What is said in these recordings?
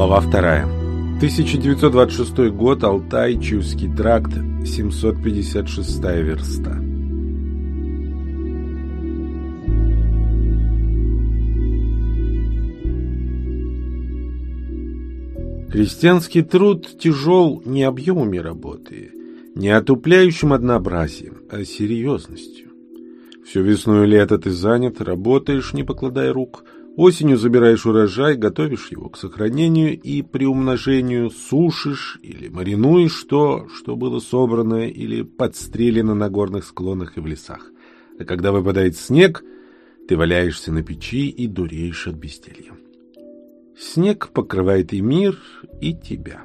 Глава вторая. 1926 год, Алтай, Чувский тракт, 756 верста. Крестьянский труд тяжел не объемами работы, не отупляющим однообразием, а серьезностью. Всю весну и лето ты занят, работаешь, не покладая рук – Осенью забираешь урожай, готовишь его к сохранению и приумножению, сушишь или маринуешь то, что было собрано или подстрелено на горных склонах и в лесах. А когда выпадает снег, ты валяешься на печи и дуреешь от безделья. Снег покрывает и мир, и тебя.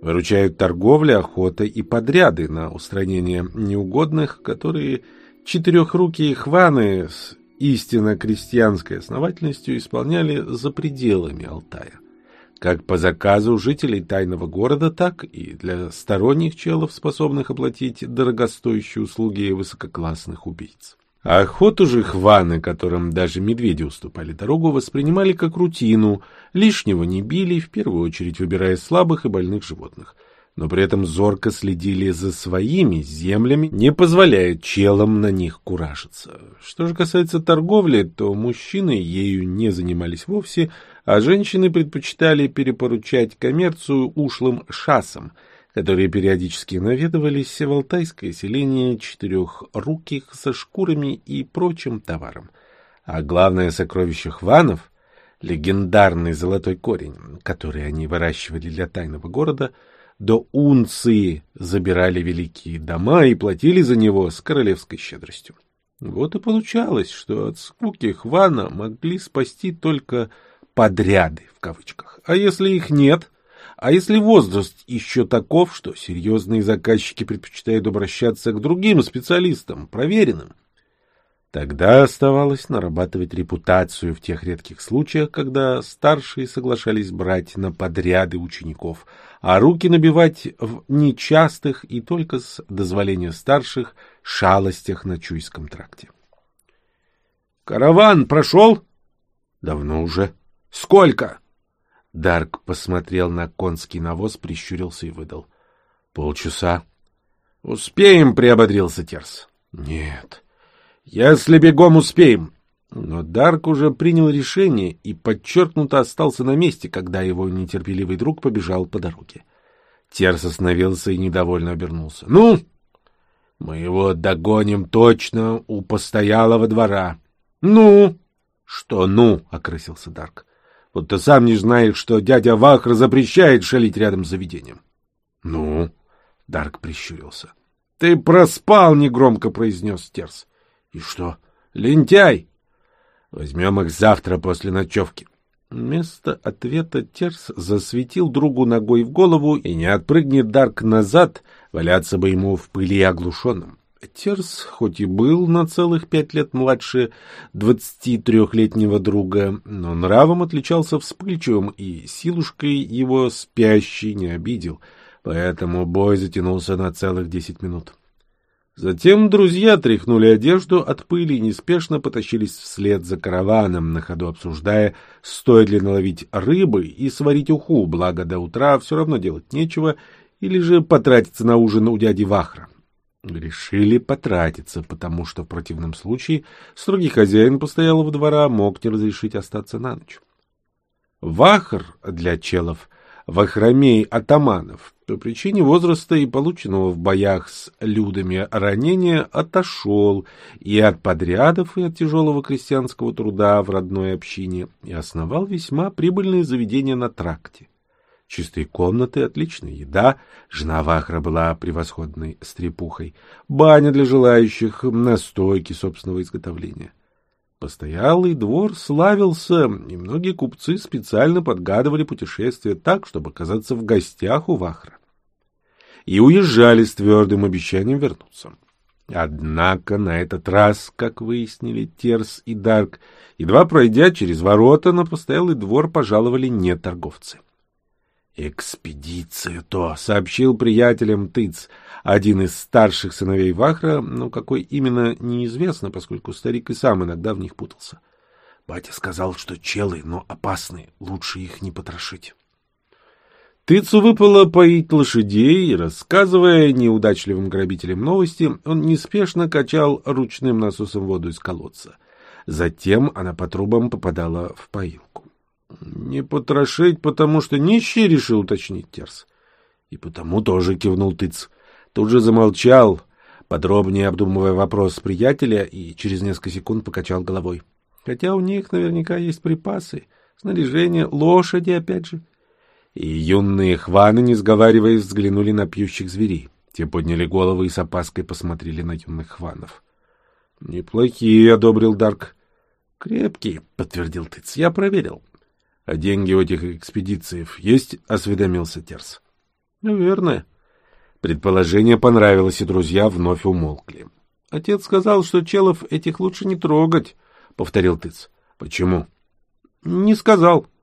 Выручают торговля, охота и подряды на устранение неугодных, которые четырехрукие хваны с истинно крестьянской основательностью исполняли за пределами Алтая. Как по заказу жителей тайного города, так и для сторонних челов, способных оплатить дорогостоящие услуги высококлассных убийц. А охоту же хваны, которым даже медведи уступали дорогу, воспринимали как рутину, лишнего не били, в первую очередь выбирая слабых и больных животных – но при этом зорко следили за своими землями, не позволяя челам на них куражиться. Что же касается торговли, то мужчины ею не занимались вовсе, а женщины предпочитали перепоручать коммерцию ушлым шасам, которые периодически наведывались в алтайское селение четырехруких со шкурами и прочим товаром. А главное сокровище хванов — легендарный золотой корень, который они выращивали для тайного города — до унции забирали великие дома и платили за него с королевской щедростью. Вот и получалось, что от скуки Хвана могли спасти только «подряды» в кавычках. А если их нет? А если возраст еще таков, что серьезные заказчики предпочитают обращаться к другим специалистам, проверенным? Тогда оставалось нарабатывать репутацию в тех редких случаях, когда старшие соглашались брать на подряды учеников, а руки набивать в нечастых и только с дозволения старших шалостях на Чуйском тракте. «Караван прошел?» «Давно уже». «Сколько?» Дарк посмотрел на конский навоз, прищурился и выдал. «Полчаса». «Успеем», — приободрился Терс. «Нет». «Если бегом успеем!» Но Дарк уже принял решение и подчеркнуто остался на месте, когда его нетерпеливый друг побежал по дороге. Терс остановился и недовольно обернулся. «Ну?» «Мы его догоним точно у постоялого двора». «Ну?» «Что «ну?» — окрысился Дарк. «Вот ты сам не знаешь, что дядя Вахр запрещает шалить рядом с заведением». «Ну?» — Дарк прищурился. «Ты проспал!» — негромко произнес Терс. И что? Лентяй! Возьмем их завтра после ночевки. Вместо ответа Терс засветил другу ногой в голову, и не отпрыгнет Дарк назад, валяться бы ему в пыли оглушенным. Терс, хоть и был на целых пять лет младше двадцати трехлетнего друга, но нравом отличался вспыльчивым, и силушкой его спящий не обидел, поэтому бой затянулся на целых десять минут. Затем друзья тряхнули одежду от пыли и неспешно потащились вслед за караваном, на ходу обсуждая, стоит ли наловить рыбы и сварить уху, благо до утра все равно делать нечего, или же потратиться на ужин у дяди Вахра. Решили потратиться, потому что в противном случае строгий хозяин постоялого двора мог не разрешить остаться на ночь. Вахр для челов — вахромей атаманов, по причине возраста и полученного в боях с людами ранения отошел и от подрядов, и от тяжелого крестьянского труда в родной общине, и основал весьма прибыльные заведения на тракте. Чистые комнаты, отличная еда, жена Вахра была превосходной стрепухой, баня для желающих, настойки собственного изготовления. Постоялый двор славился, и многие купцы специально подгадывали путешествие так, чтобы оказаться в гостях у Вахра и уезжали с твердым обещанием вернуться. Однако на этот раз, как выяснили Терс и Дарк, едва пройдя через ворота, на постоялый двор пожаловали не торговцы. «Экспедицию-то!» — сообщил приятелям Тыц, один из старших сыновей Вахра, но какой именно неизвестно, поскольку старик и сам иногда в них путался. Батя сказал, что челы, но опасные, лучше их не потрошить. Тыцу выпало поить лошадей, и, рассказывая неудачливым грабителям новости, он неспешно качал ручным насосом воду из колодца. Затем она по трубам попадала в поилку. — Не потрошить, потому что нищий, — решил уточнить Терс. — И потому тоже кивнул Тыц. Тут же замолчал, подробнее обдумывая вопрос приятеля, и через несколько секунд покачал головой. Хотя у них наверняка есть припасы, снаряжение, лошади, опять же. И юные хваны, не сговариваясь, взглянули на пьющих зверей. Те подняли головы и с опаской посмотрели на юных хванов. — Неплохие, — одобрил Дарк. — Крепкие, — подтвердил Тыц. — Я проверил. — А деньги у этих экспедициев есть? — осведомился Терс. — Наверное. Предположение понравилось, и друзья вновь умолкли. — Отец сказал, что челов этих лучше не трогать, — повторил Тыц. — Почему? — Не сказал. —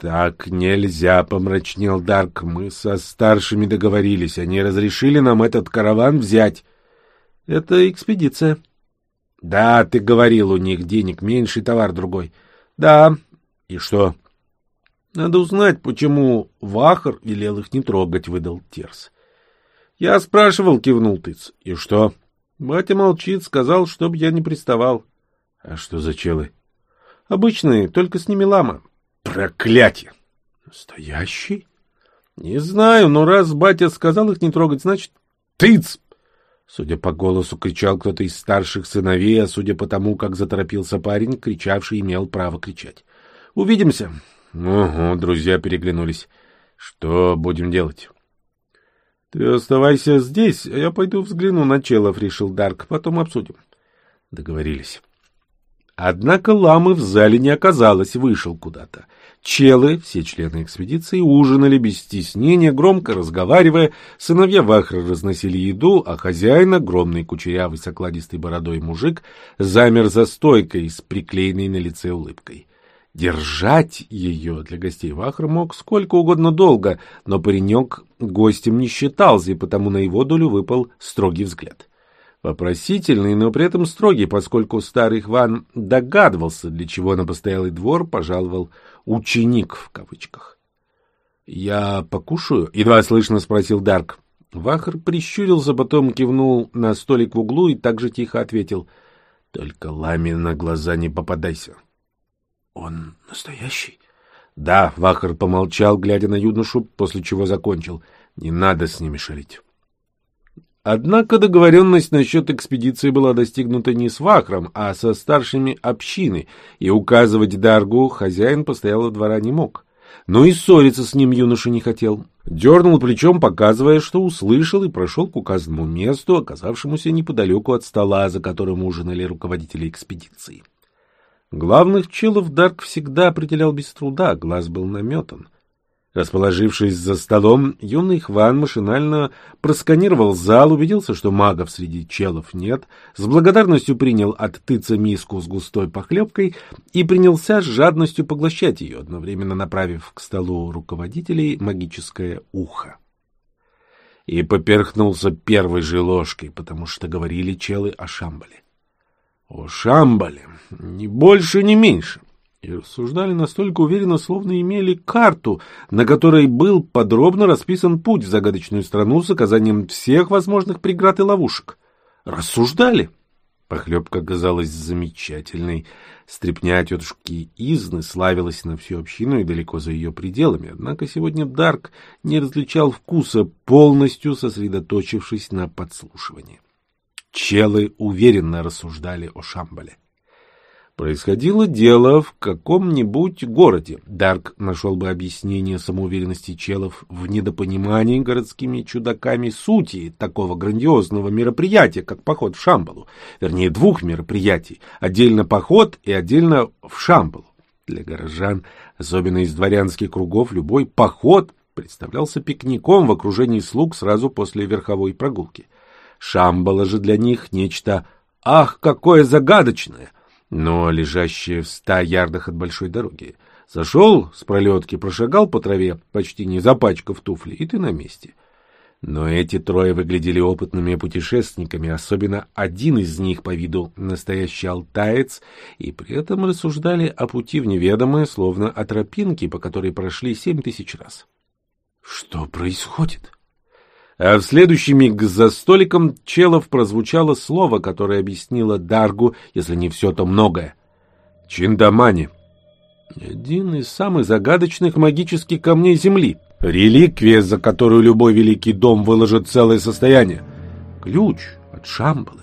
Так нельзя, — помрачнел Дарк. — Мы со старшими договорились. Они разрешили нам этот караван взять. — Это экспедиция. — Да, ты говорил, у них денег меньше, товар другой. — Да. — И что? — Надо узнать, почему Вахар велел их не трогать, — выдал Терс. Я спрашивал, кивнул тыц. И что? Батя молчит, сказал, чтоб я не приставал. А что за челы? Обычные, только с ними лама. Проклятие! Настоящий? Не знаю, но раз батя сказал их не трогать, значит... Тыц! Судя по голосу, кричал кто-то из старших сыновей, а судя по тому, как заторопился парень, кричавший имел право кричать. «Увидимся!» Угу, друзья переглянулись. «Что будем делать?» Ты оставайся здесь, а я пойду взгляну на челов, решил Дарк, потом обсудим. Договорились. Однако ламы в зале не оказалось, вышел куда-то. Челы, все члены экспедиции, ужинали без стеснения, громко разговаривая, сыновья Вахра разносили еду, а хозяин, огромный кучерявый с окладистой бородой мужик, замер за стойкой с приклеенной на лице улыбкой. Держать ее для гостей Вахра мог сколько угодно долго, но паренек гостем не считался, и потому на его долю выпал строгий взгляд. Вопросительный, но при этом строгий, поскольку старый Хван догадывался, для чего на постоялый двор пожаловал «ученик» в кавычках. «Я покушаю?» — едва слышно спросил Дарк. Вахр прищурился, потом кивнул на столик в углу и также тихо ответил «Только ламе на глаза не попадайся». Он настоящий? Да, Вахар помолчал, глядя на юношу, после чего закончил. Не надо с ними шалить. Однако договоренность насчет экспедиции была достигнута не с Вахром, а со старшими общины, и указывать Даргу хозяин постоялого двора не мог. Но и ссориться с ним юноша не хотел. Дернул плечом, показывая, что услышал, и прошел к указанному месту, оказавшемуся неподалеку от стола, за которым ужинали руководители экспедиции. Главных челов Дарк всегда определял без труда, глаз был наметан. Расположившись за столом, юный Хван машинально просканировал зал, убедился, что магов среди челов нет, с благодарностью принял от тыца миску с густой похлебкой и принялся с жадностью поглощать ее, одновременно направив к столу руководителей магическое ухо. И поперхнулся первой же ложкой, потому что говорили челы о Шамбале. О Шамбале, ни больше, ни меньше. И рассуждали настолько уверенно, словно имели карту, на которой был подробно расписан путь в загадочную страну с оказанием всех возможных преград и ловушек. Рассуждали. Похлебка казалась замечательной. Стрепня тетушки Изны славилась на всю общину и далеко за ее пределами. Однако сегодня Дарк не различал вкуса, полностью сосредоточившись на подслушивании. Челы уверенно рассуждали о Шамбале. Происходило дело в каком-нибудь городе. Дарк нашел бы объяснение самоуверенности челов в недопонимании городскими чудаками сути такого грандиозного мероприятия, как поход в Шамбалу. Вернее, двух мероприятий. Отдельно поход и отдельно в Шамбалу. Для горожан, особенно из дворянских кругов, любой поход представлялся пикником в окружении слуг сразу после верховой прогулки. Шамбала же для них нечто «ах, какое загадочное!» Но лежащее в ста ярдах от большой дороги. Зашел с пролетки, прошагал по траве, почти не запачкав туфли, и ты на месте. Но эти трое выглядели опытными путешественниками, особенно один из них по виду настоящий алтаец, и при этом рассуждали о пути в неведомое, словно о тропинке, по которой прошли семь тысяч раз. Что происходит? А в следующий миг за столиком Челов прозвучало слово, которое объяснило Даргу, если не все, то многое. Чиндамани. Один из самых загадочных магических камней Земли. Реликвия, за которую любой великий дом выложит целое состояние. Ключ от Шамбалы.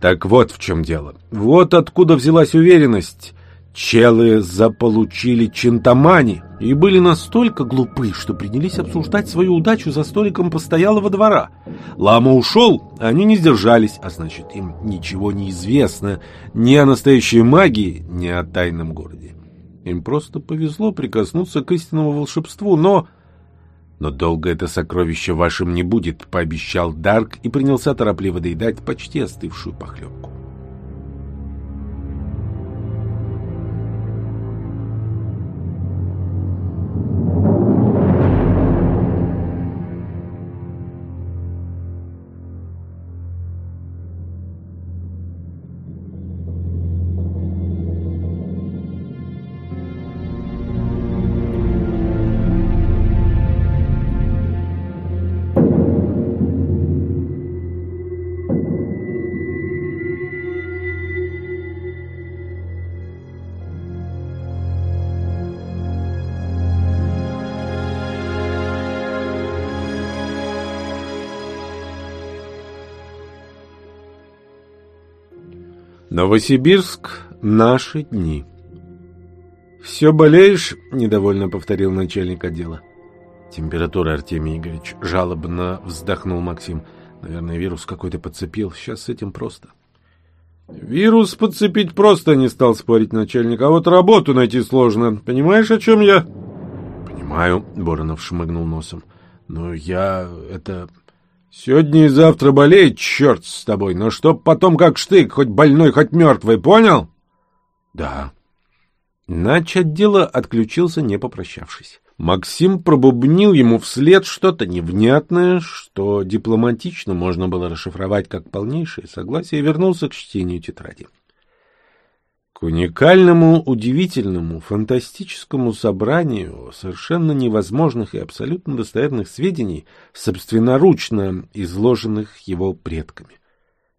Так вот в чем дело. Вот откуда взялась уверенность. Челы заполучили Чинтамани и были настолько глупы, что принялись обсуждать свою удачу за столиком постоялого двора. Лама ушел, они не сдержались, а значит, им ничего не известно ни о настоящей магии, ни о тайном городе. Им просто повезло прикоснуться к истинному волшебству, но... Но долго это сокровище вашим не будет, пообещал Дарк и принялся торопливо доедать почти остывшую похлебку. Новосибирск. Наши дни. «Все болеешь?» — недовольно повторил начальник отдела. «Температура, Артемий Игоревич», — жалобно вздохнул Максим. «Наверное, вирус какой-то подцепил. Сейчас с этим просто». «Вирус подцепить просто не стал спорить начальник, а вот работу найти сложно. Понимаешь, о чем я?» «Понимаю», — Боронов шмыгнул носом. «Но я... это... Сегодня и завтра болеет, черт с тобой, но чтоб потом как штык, хоть больной, хоть мертвый, понял? Да. Нач отдела отключился, не попрощавшись. Максим пробубнил ему вслед что-то невнятное, что дипломатично можно было расшифровать как полнейшее согласие, и вернулся к чтению тетради. К уникальному, удивительному, фантастическому собранию совершенно невозможных и абсолютно достоверных сведений, собственноручно изложенных его предками.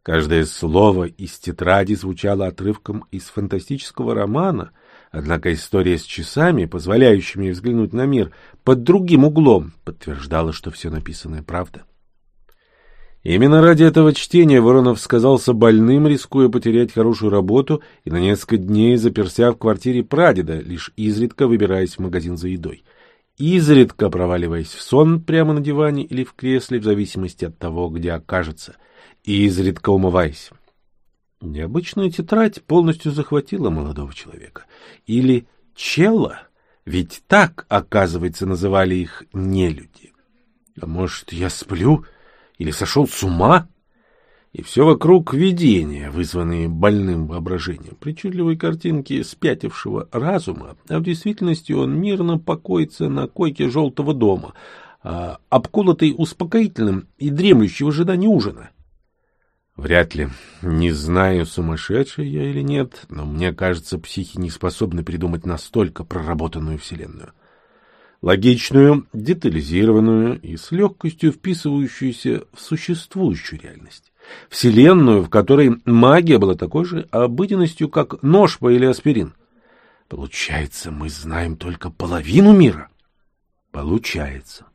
Каждое слово из тетради звучало отрывком из фантастического романа, однако история с часами, позволяющими взглянуть на мир под другим углом, подтверждала, что все написанное правда. Именно ради этого чтения Воронов сказался больным, рискуя потерять хорошую работу и на несколько дней заперся в квартире прадеда, лишь изредка выбираясь в магазин за едой. Изредка проваливаясь в сон прямо на диване или в кресле, в зависимости от того, где окажется, изредка умываясь. Необычная тетрадь полностью захватила молодого человека. Или чела, ведь так, оказывается, называли их нелюди. А может, я сплю или сошел с ума? И все вокруг видения, вызванные больным воображением, причудливой картинки спятившего разума, а в действительности он мирно покоится на койке желтого дома, а, обколотый успокоительным и дремлющий в ожидании ужина. Вряд ли. Не знаю, сумасшедший я или нет, но мне кажется, психи не способны придумать настолько проработанную вселенную логичную, детализированную и с легкостью вписывающуюся в существующую реальность. Вселенную, в которой магия была такой же обыденностью, как ножпа или аспирин. Получается, мы знаем только половину мира? Получается.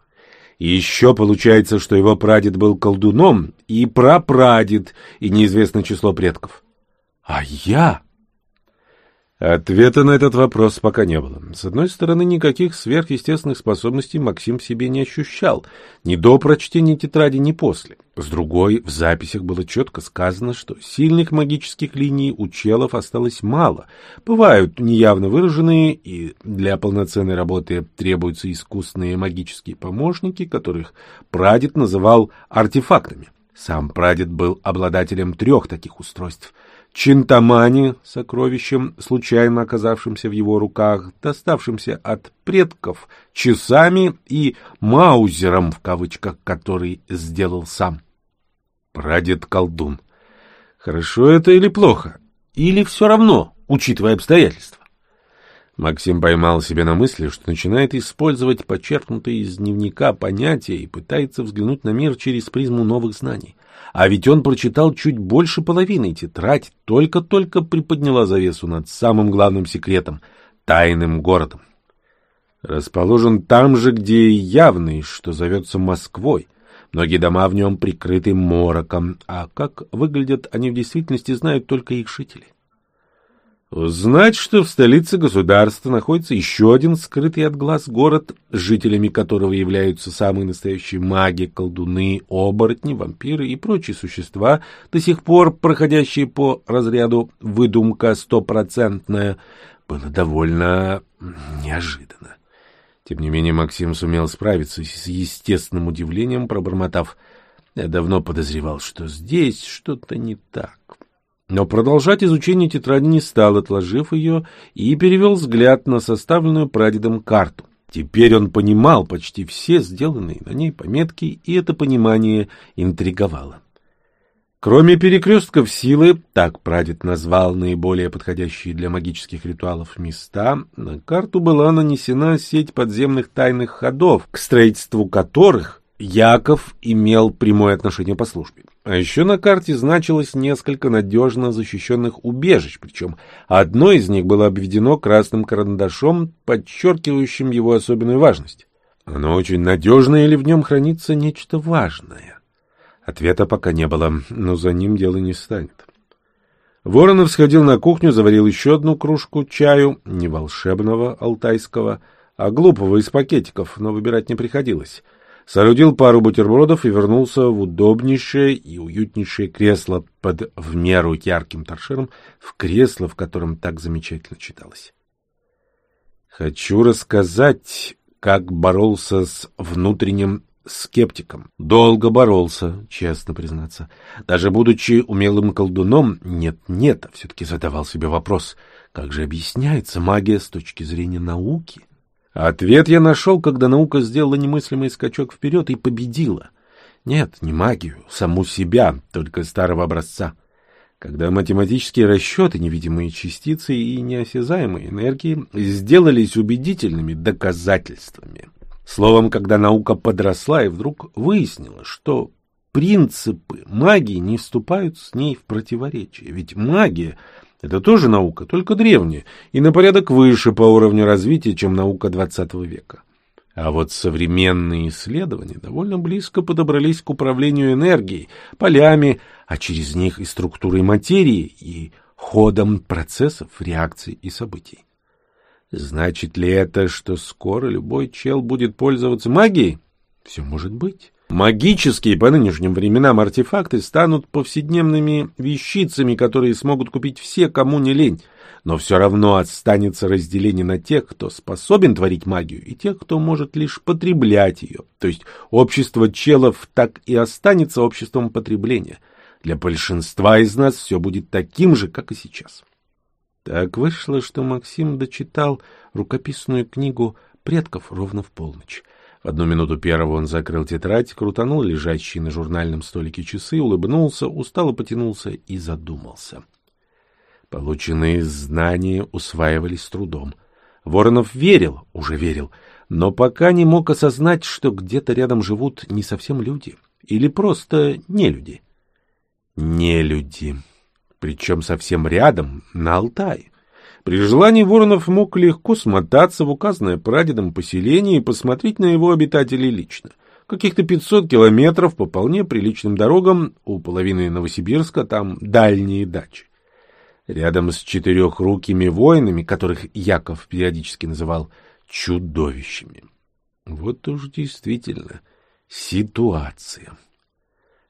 И еще получается, что его прадед был колдуном, и прапрадед, и неизвестное число предков. А я Ответа на этот вопрос пока не было. С одной стороны, никаких сверхъестественных способностей Максим в себе не ощущал, ни до прочтения тетради, ни после. С другой, в записях было четко сказано, что сильных магических линий у челов осталось мало. Бывают неявно выраженные, и для полноценной работы требуются искусные магические помощники, которых прадед называл артефактами. Сам прадед был обладателем трех таких устройств — Чинтамани, сокровищем, случайно оказавшимся в его руках, доставшимся от предков, часами и маузером, в кавычках, который сделал сам. Прадед-колдун. Хорошо это или плохо? Или все равно, учитывая обстоятельства? Максим поймал себя на мысли, что начинает использовать подчеркнутые из дневника понятия и пытается взглянуть на мир через призму новых знаний. А ведь он прочитал чуть больше половины, тетрадь только-только приподняла завесу над самым главным секретом — тайным городом. Расположен там же, где и явный, что зовется Москвой. Многие дома в нем прикрыты мороком, а как выглядят они в действительности, знают только их жители. Узнать, что в столице государства находится еще один скрытый от глаз город, жителями которого являются самые настоящие маги, колдуны, оборотни, вампиры и прочие существа, до сих пор проходящие по разряду выдумка стопроцентная, было довольно неожиданно. Тем не менее Максим сумел справиться с естественным удивлением, пробормотав «Я давно подозревал, что здесь что-то не так». Но продолжать изучение тетради не стал, отложив ее, и перевел взгляд на составленную прадедом карту. Теперь он понимал почти все сделанные на ней пометки, и это понимание интриговало. Кроме перекрестков силы, так прадед назвал наиболее подходящие для магических ритуалов места, на карту была нанесена сеть подземных тайных ходов, к строительству которых Яков имел прямое отношение по службе. А еще на карте значилось несколько надежно защищенных убежищ, причем одно из них было обведено красным карандашом, подчеркивающим его особенную важность. Оно очень надежное или в нем хранится нечто важное? Ответа пока не было, но за ним дело не станет. Воронов сходил на кухню, заварил еще одну кружку чаю, не волшебного алтайского, а глупого из пакетиков, но выбирать не приходилось — соорудил пару бутербродов и вернулся в удобнейшее и уютнейшее кресло под в меру ярким торшером, в кресло, в котором так замечательно читалось. Хочу рассказать, как боролся с внутренним скептиком. Долго боролся, честно признаться. Даже будучи умелым колдуном, нет-нет, все-таки задавал себе вопрос, как же объясняется магия с точки зрения науки? — Ответ я нашел, когда наука сделала немыслимый скачок вперед и победила. Нет, не магию, саму себя, только старого образца. Когда математические расчеты, невидимые частицы и неосязаемые энергии сделались убедительными доказательствами. Словом, когда наука подросла и вдруг выяснила, что принципы магии не вступают с ней в противоречие, ведь магия это тоже наука, только древняя, и на порядок выше по уровню развития, чем наука XX века. А вот современные исследования довольно близко подобрались к управлению энергией, полями, а через них и структурой материи, и ходом процессов, реакций и событий. Значит ли это, что скоро любой чел будет пользоваться магией? Все может быть. Магические по нынешним временам артефакты станут повседневными вещицами, которые смогут купить все, кому не лень. Но все равно останется разделение на тех, кто способен творить магию, и тех, кто может лишь потреблять ее. То есть общество челов так и останется обществом потребления. Для большинства из нас все будет таким же, как и сейчас. Так вышло, что Максим дочитал рукописную книгу предков ровно в полночь. В одну минуту первого он закрыл тетрадь, крутанул лежащие на журнальном столике часы, улыбнулся, устало потянулся и задумался. Полученные знания усваивались с трудом. Воронов верил, уже верил, но пока не мог осознать, что где-то рядом живут не совсем люди, или просто не люди. Не люди, причем совсем рядом, на Алтае. При желании Воронов мог легко смотаться в указанное прадедом поселение и посмотреть на его обитателей лично. Каких-то 500 километров по вполне приличным дорогам, у половины Новосибирска там дальние дачи. Рядом с четырехрукими воинами, которых Яков периодически называл чудовищами. Вот уж действительно ситуация.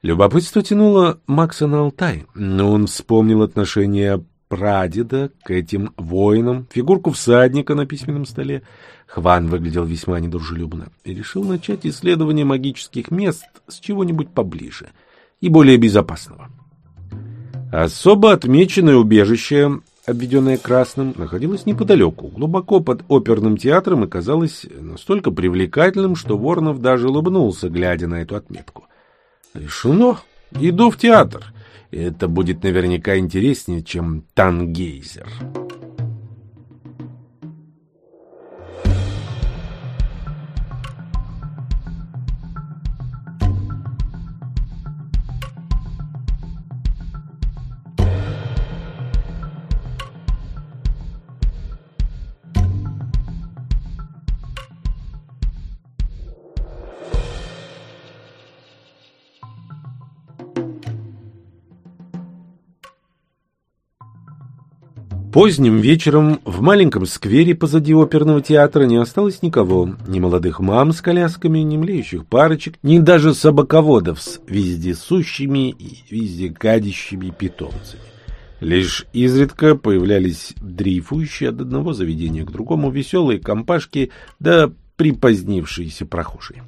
Любопытство тянуло Макса на Алтай, но он вспомнил отношение прадеда к этим воинам, фигурку всадника на письменном столе. Хван выглядел весьма недружелюбно и решил начать исследование магических мест с чего-нибудь поближе и более безопасного. Особо отмеченное убежище, обведенное красным, находилось неподалеку, глубоко под оперным театром и казалось настолько привлекательным, что Воронов даже улыбнулся, глядя на эту отметку. Решено. Иду в театр. Это будет наверняка интереснее, чем Тангейзер. Поздним вечером в маленьком сквере позади оперного театра не осталось никого. Ни молодых мам с колясками, ни млеющих парочек, ни даже собаководов с вездесущими и везде гадящими питомцами. Лишь изредка появлялись дрейфующие от одного заведения к другому веселые компашки да припозднившиеся прохожие.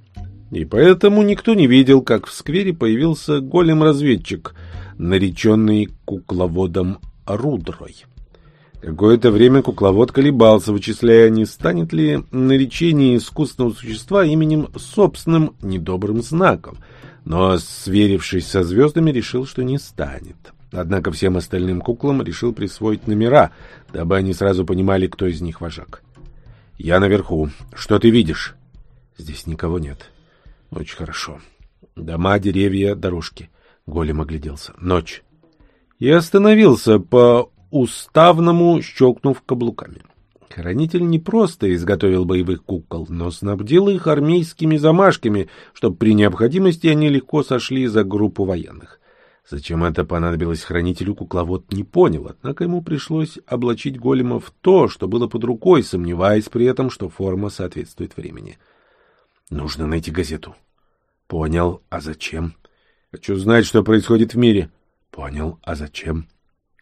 И поэтому никто не видел, как в сквере появился голем-разведчик, нареченный кукловодом Рудрой. Какое-то время кукловод колебался, вычисляя, не станет ли наречение искусственного существа именем собственным недобрым знаком, но, сверившись со звездами, решил, что не станет. Однако всем остальным куклам решил присвоить номера, дабы они сразу понимали, кто из них вожак. «Я наверху. Что ты видишь?» «Здесь никого нет». «Очень хорошо. Дома, деревья, дорожки». Голем огляделся. «Ночь». И остановился по уставному щелкнув каблуками. Хранитель не просто изготовил боевых кукол, но снабдил их армейскими замашками, чтобы при необходимости они легко сошли за группу военных. Зачем это понадобилось хранителю, кукловод не понял, однако ему пришлось облачить голема в то, что было под рукой, сомневаясь при этом, что форма соответствует времени. Нужно найти газету. Понял, а зачем? Хочу знать, что происходит в мире. Понял, а зачем?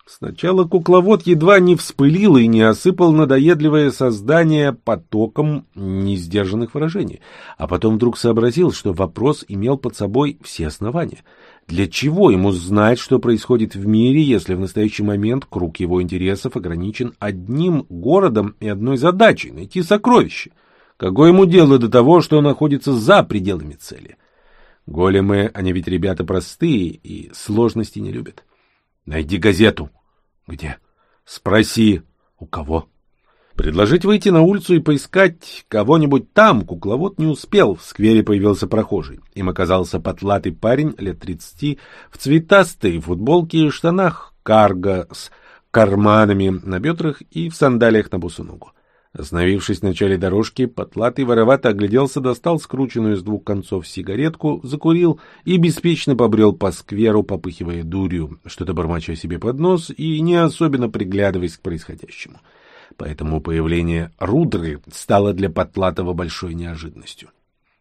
Сначала кукловод едва не вспылил и не осыпал надоедливое создание потоком несдержанных выражений, а потом вдруг сообразил, что вопрос имел под собой все основания. Для чего ему знать, что происходит в мире, если в настоящий момент круг его интересов ограничен одним городом и одной задачей — найти сокровище? Какое ему дело до того, что находится за пределами цели? Големы, они ведь ребята простые и сложности не любят. Найди газету. Где? Спроси. У кого? Предложить выйти на улицу и поискать кого-нибудь там кукловод не успел. В сквере появился прохожий. Им оказался потлатый парень лет тридцати в цветастой футболке и штанах карго с карманами на бедрах и в сандалиях на босу ногу. Остановившись в начале дорожки, потлатый воровато огляделся, достал скрученную с двух концов сигаретку, закурил и беспечно побрел по скверу, попыхивая дурью, что-то бормоча себе под нос и не особенно приглядываясь к происходящему. Поэтому появление Рудры стало для Потлатова большой неожиданностью.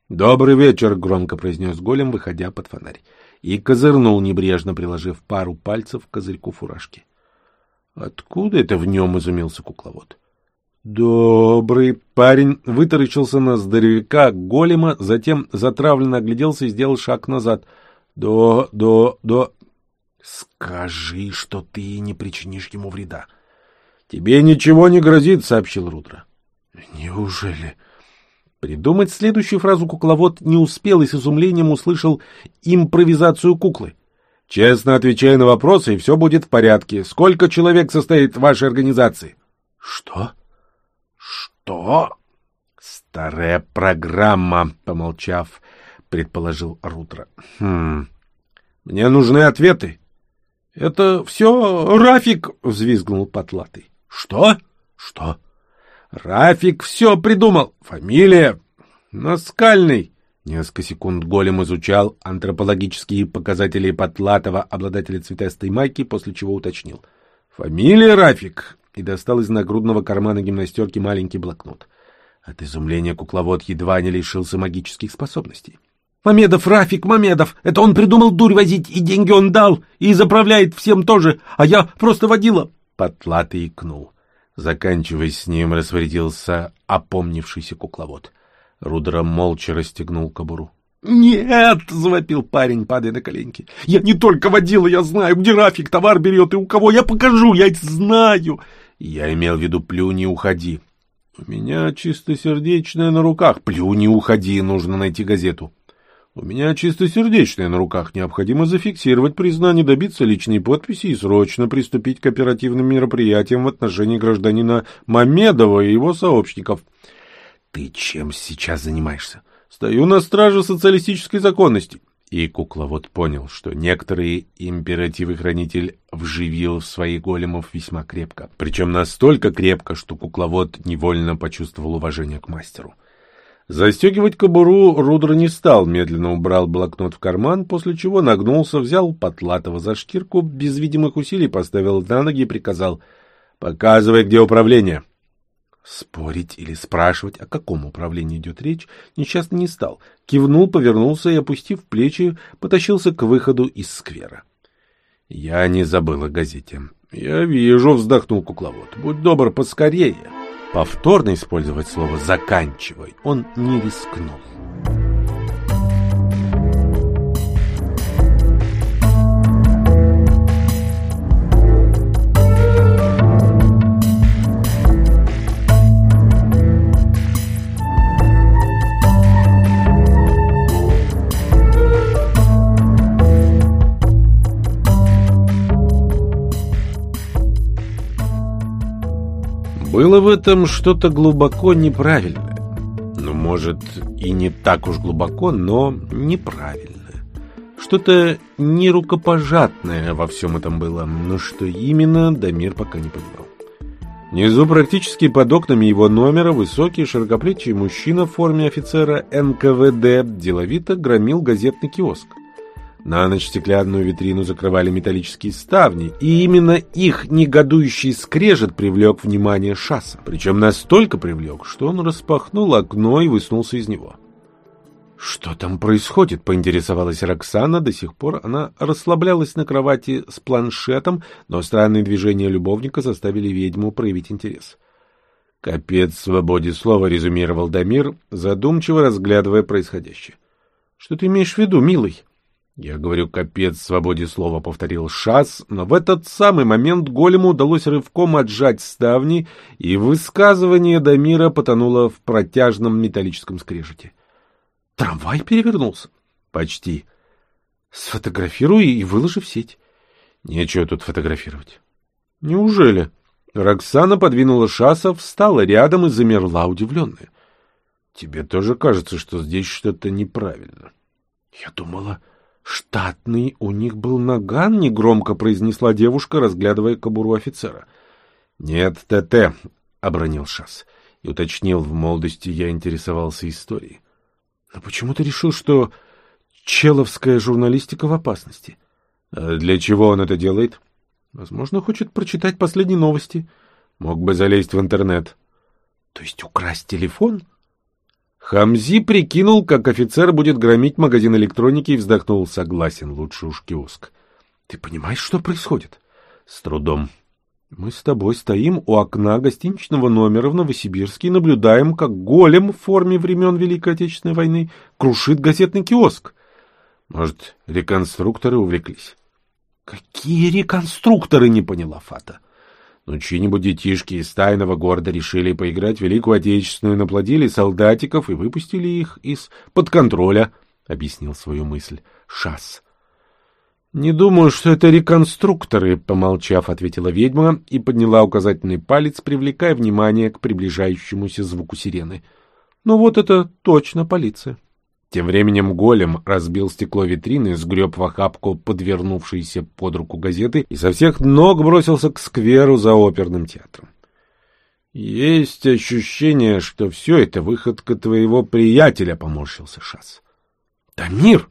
«Добрый вечер», — громко произнес голем, выходя под фонарь, и козырнул, небрежно приложив пару пальцев к козырьку фуражки. «Откуда это в нем?» — изумился кукловод. Добрый парень вытаращился на здоровяка голема, затем затравленно огляделся и сделал шаг назад. До, до, до... Скажи, что ты не причинишь ему вреда. Тебе ничего не грозит, сообщил Рудра. Неужели? Придумать следующую фразу кукловод не успел и с изумлением услышал импровизацию куклы. Честно отвечай на вопросы, и все будет в порядке. Сколько человек состоит в вашей организации? Что? «Что?» «Старая программа», — помолчав, предположил Рутро. «Хм... Мне нужны ответы». «Это все Рафик!» — взвизгнул Потлатый. «Что? Что?» «Рафик все придумал. Фамилия Наскальный». Несколько секунд голем изучал антропологические показатели Потлатова, обладателя цветастой майки, после чего уточнил. «Фамилия Рафик и достал из нагрудного кармана гимнастерки маленький блокнот. От изумления кукловод едва не лишился магических способностей. «Мамедов, Рафик, Мамедов! Это он придумал дурь возить, и деньги он дал, и заправляет всем тоже, а я просто водила!» Потлатый икнул. Заканчиваясь с ним, распорядился опомнившийся кукловод. Рудра молча расстегнул кобуру. «Нет!» — завопил парень, падая на коленки. «Я не только водила, я знаю, где Рафик товар берет и у кого. Я покажу, я знаю!» Я имел в виду «плюни, уходи». «У меня чистосердечное на руках. Плюни, уходи, нужно найти газету». «У меня чистосердечное на руках. Необходимо зафиксировать признание, добиться личной подписи и срочно приступить к оперативным мероприятиям в отношении гражданина Мамедова и его сообщников». «Ты чем сейчас занимаешься?» Стою на страже социалистической законности. И кукловод понял, что некоторые императивы-хранитель вживил в своих големов весьма крепко. Причем настолько крепко, что кукловод невольно почувствовал уважение к мастеру. Застегивать кобуру Рудра не стал, медленно убрал блокнот в карман, после чего нагнулся, взял Потлатова за шкирку, без видимых усилий поставил на ноги и приказал «Показывай, где управление». Спорить или спрашивать, о каком управлении идет речь, несчастно не стал. Кивнул, повернулся и, опустив плечи, потащился к выходу из сквера. Я не забыл о газете. Я вижу, вздохнул кукловод. Будь добр, поскорее. Повторно использовать слово «заканчивай» он не рискнул. Было в этом что-то глубоко неправильное. Ну, может, и не так уж глубоко, но неправильное. Что-то нерукопожатное во всем этом было, но что именно, Дамир пока не понимал. Внизу, практически под окнами его номера, высокий широкоплечий мужчина в форме офицера НКВД деловито громил газетный киоск. На ночь стеклянную витрину закрывали металлические ставни, и именно их негодующий скрежет привлек внимание Шаса. Причем настолько привлек, что он распахнул окно и высунулся из него. «Что там происходит?» — поинтересовалась Роксана. До сих пор она расслаблялась на кровати с планшетом, но странные движения любовника заставили ведьму проявить интерес. «Капец свободе слова», — резюмировал Дамир, задумчиво разглядывая происходящее. «Что ты имеешь в виду, милый?» Я говорю, капец свободе слова, повторил Шас, но в этот самый момент голему удалось рывком отжать ставни, и высказывание Дамира потонуло в протяжном металлическом скрежете. Трамвай перевернулся? Почти. Сфотографируй и выложи в сеть. Нечего тут фотографировать. Неужели? Роксана подвинула Шаса, встала рядом и замерла удивленная. Тебе тоже кажется, что здесь что-то неправильно? Я думала... «Штатный у них был наган», — негромко произнесла девушка, разглядывая кобуру офицера. «Нет, ТТ», — обронил Шас и уточнил, в молодости я интересовался историей. «Но почему ты решил, что человская журналистика в опасности?» а «Для чего он это делает?» «Возможно, хочет прочитать последние новости. Мог бы залезть в интернет». «То есть украсть телефон?» Хамзи прикинул, как офицер будет громить магазин электроники и вздохнул. Согласен, лучше уж киоск. Ты понимаешь, что происходит? С трудом. Мы с тобой стоим у окна гостиничного номера в Новосибирске и наблюдаем, как голем в форме времен Великой Отечественной войны крушит газетный киоск. Может, реконструкторы увлеклись? Какие реконструкторы, не поняла Фата. Но чьи-нибудь детишки из тайного города решили поиграть в Великую Отечественную, наплодили солдатиков и выпустили их из-под контроля, — объяснил свою мысль Шас. — Не думаю, что это реконструкторы, — помолчав, ответила ведьма и подняла указательный палец, привлекая внимание к приближающемуся звуку сирены. — Ну вот это точно полиция. Тем временем голем разбил стекло витрины, сгреб в охапку подвернувшиеся под руку газеты и со всех ног бросился к скверу за оперным театром. «Есть ощущение, что все это выходка твоего приятеля», — поморщился Шас. «Тамир!»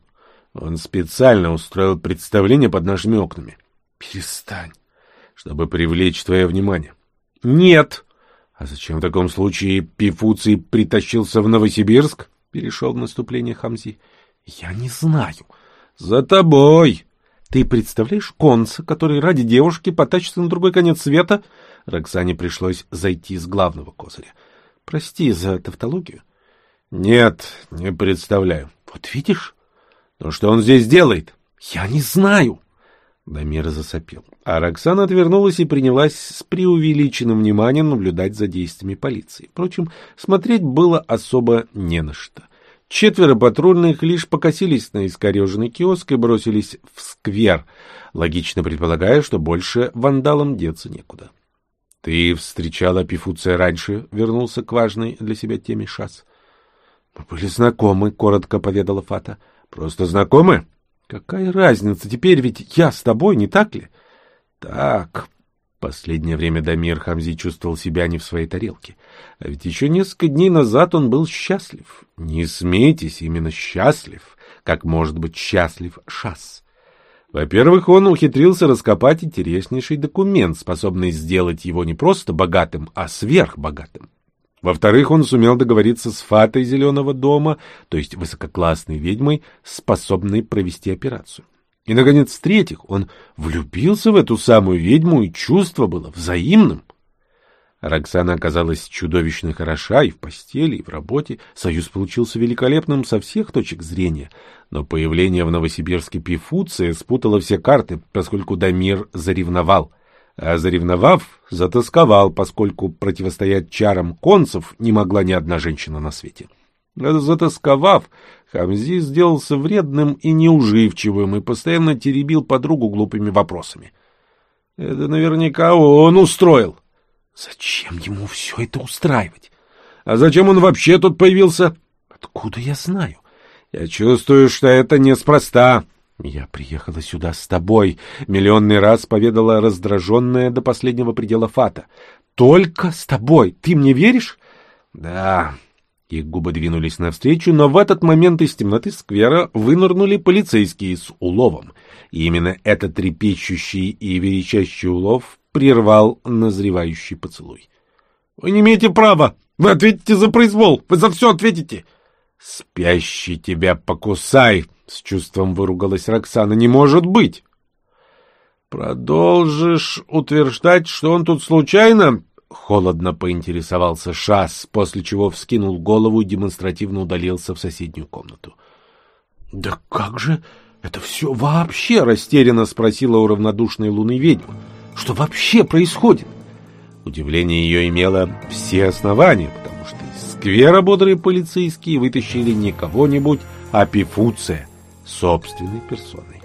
Он специально устроил представление под нашими окнами. «Перестань, чтобы привлечь твое внимание». «Нет!» «А зачем в таком случае Пифуций притащился в Новосибирск?» Перешел в наступление Хамзи. Я не знаю. За тобой. Ты представляешь конца, который ради девушки потащится на другой конец света? Роксане пришлось зайти с главного козыря. Прости за тавтологию. Нет, не представляю. Вот видишь? Но что он здесь делает? Я не знаю. Дамир засопел. А Роксана отвернулась и принялась с преувеличенным вниманием наблюдать за действиями полиции. Впрочем, смотреть было особо не на что. Четверо патрульных лишь покосились на искореженный киоск и бросились в сквер, логично предполагая, что больше вандалам деться некуда. — Ты встречала Пифуция раньше? — вернулся к важной для себя теме Шас. — Мы были знакомы, — коротко поведала Фата. — Просто знакомы? Какая разница? Теперь ведь я с тобой, не так ли? — Так, Последнее время Дамир Хамзи чувствовал себя не в своей тарелке. А ведь еще несколько дней назад он был счастлив. Не смейтесь, именно счастлив, как может быть счастлив Шас. Во-первых, он ухитрился раскопать интереснейший документ, способный сделать его не просто богатым, а сверхбогатым. Во-вторых, он сумел договориться с Фатой Зеленого дома, то есть высококлассной ведьмой, способной провести операцию. И, наконец, в-третьих, он влюбился в эту самую ведьму, и чувство было взаимным. Роксана оказалась чудовищно хороша и в постели, и в работе. Союз получился великолепным со всех точек зрения. Но появление в Новосибирске Пифуция спутало все карты, поскольку Дамир заревновал. А заревновав, затасковал, поскольку противостоять чарам концев не могла ни одна женщина на свете. Затасковав, Хамзи сделался вредным и неуживчивым и постоянно теребил подругу глупыми вопросами. Это наверняка он устроил. Зачем ему все это устраивать? А зачем он вообще тут появился? Откуда я знаю? Я чувствую, что это неспроста. Я приехала сюда с тобой, миллионный раз поведала раздраженная до последнего предела Фата. Только с тобой. Ты мне веришь? Да, их губы двинулись навстречу, но в этот момент из темноты сквера вынырнули полицейские с уловом. И именно этот трепещущий и величащий улов прервал назревающий поцелуй. — Вы не имеете права! Вы ответите за произвол! Вы за все ответите! — Спящий тебя покусай! — с чувством выругалась Роксана. — Не может быть! — Продолжишь утверждать, что он тут случайно Холодно поинтересовался Шас, после чего вскинул голову и демонстративно удалился в соседнюю комнату. — Да как же это все вообще? — растерянно спросила у равнодушной луны ведьма. — Что вообще происходит? Удивление ее имело все основания, потому сквера бодрые полицейские вытащили не кого-нибудь, а Пифуция собственной персоной.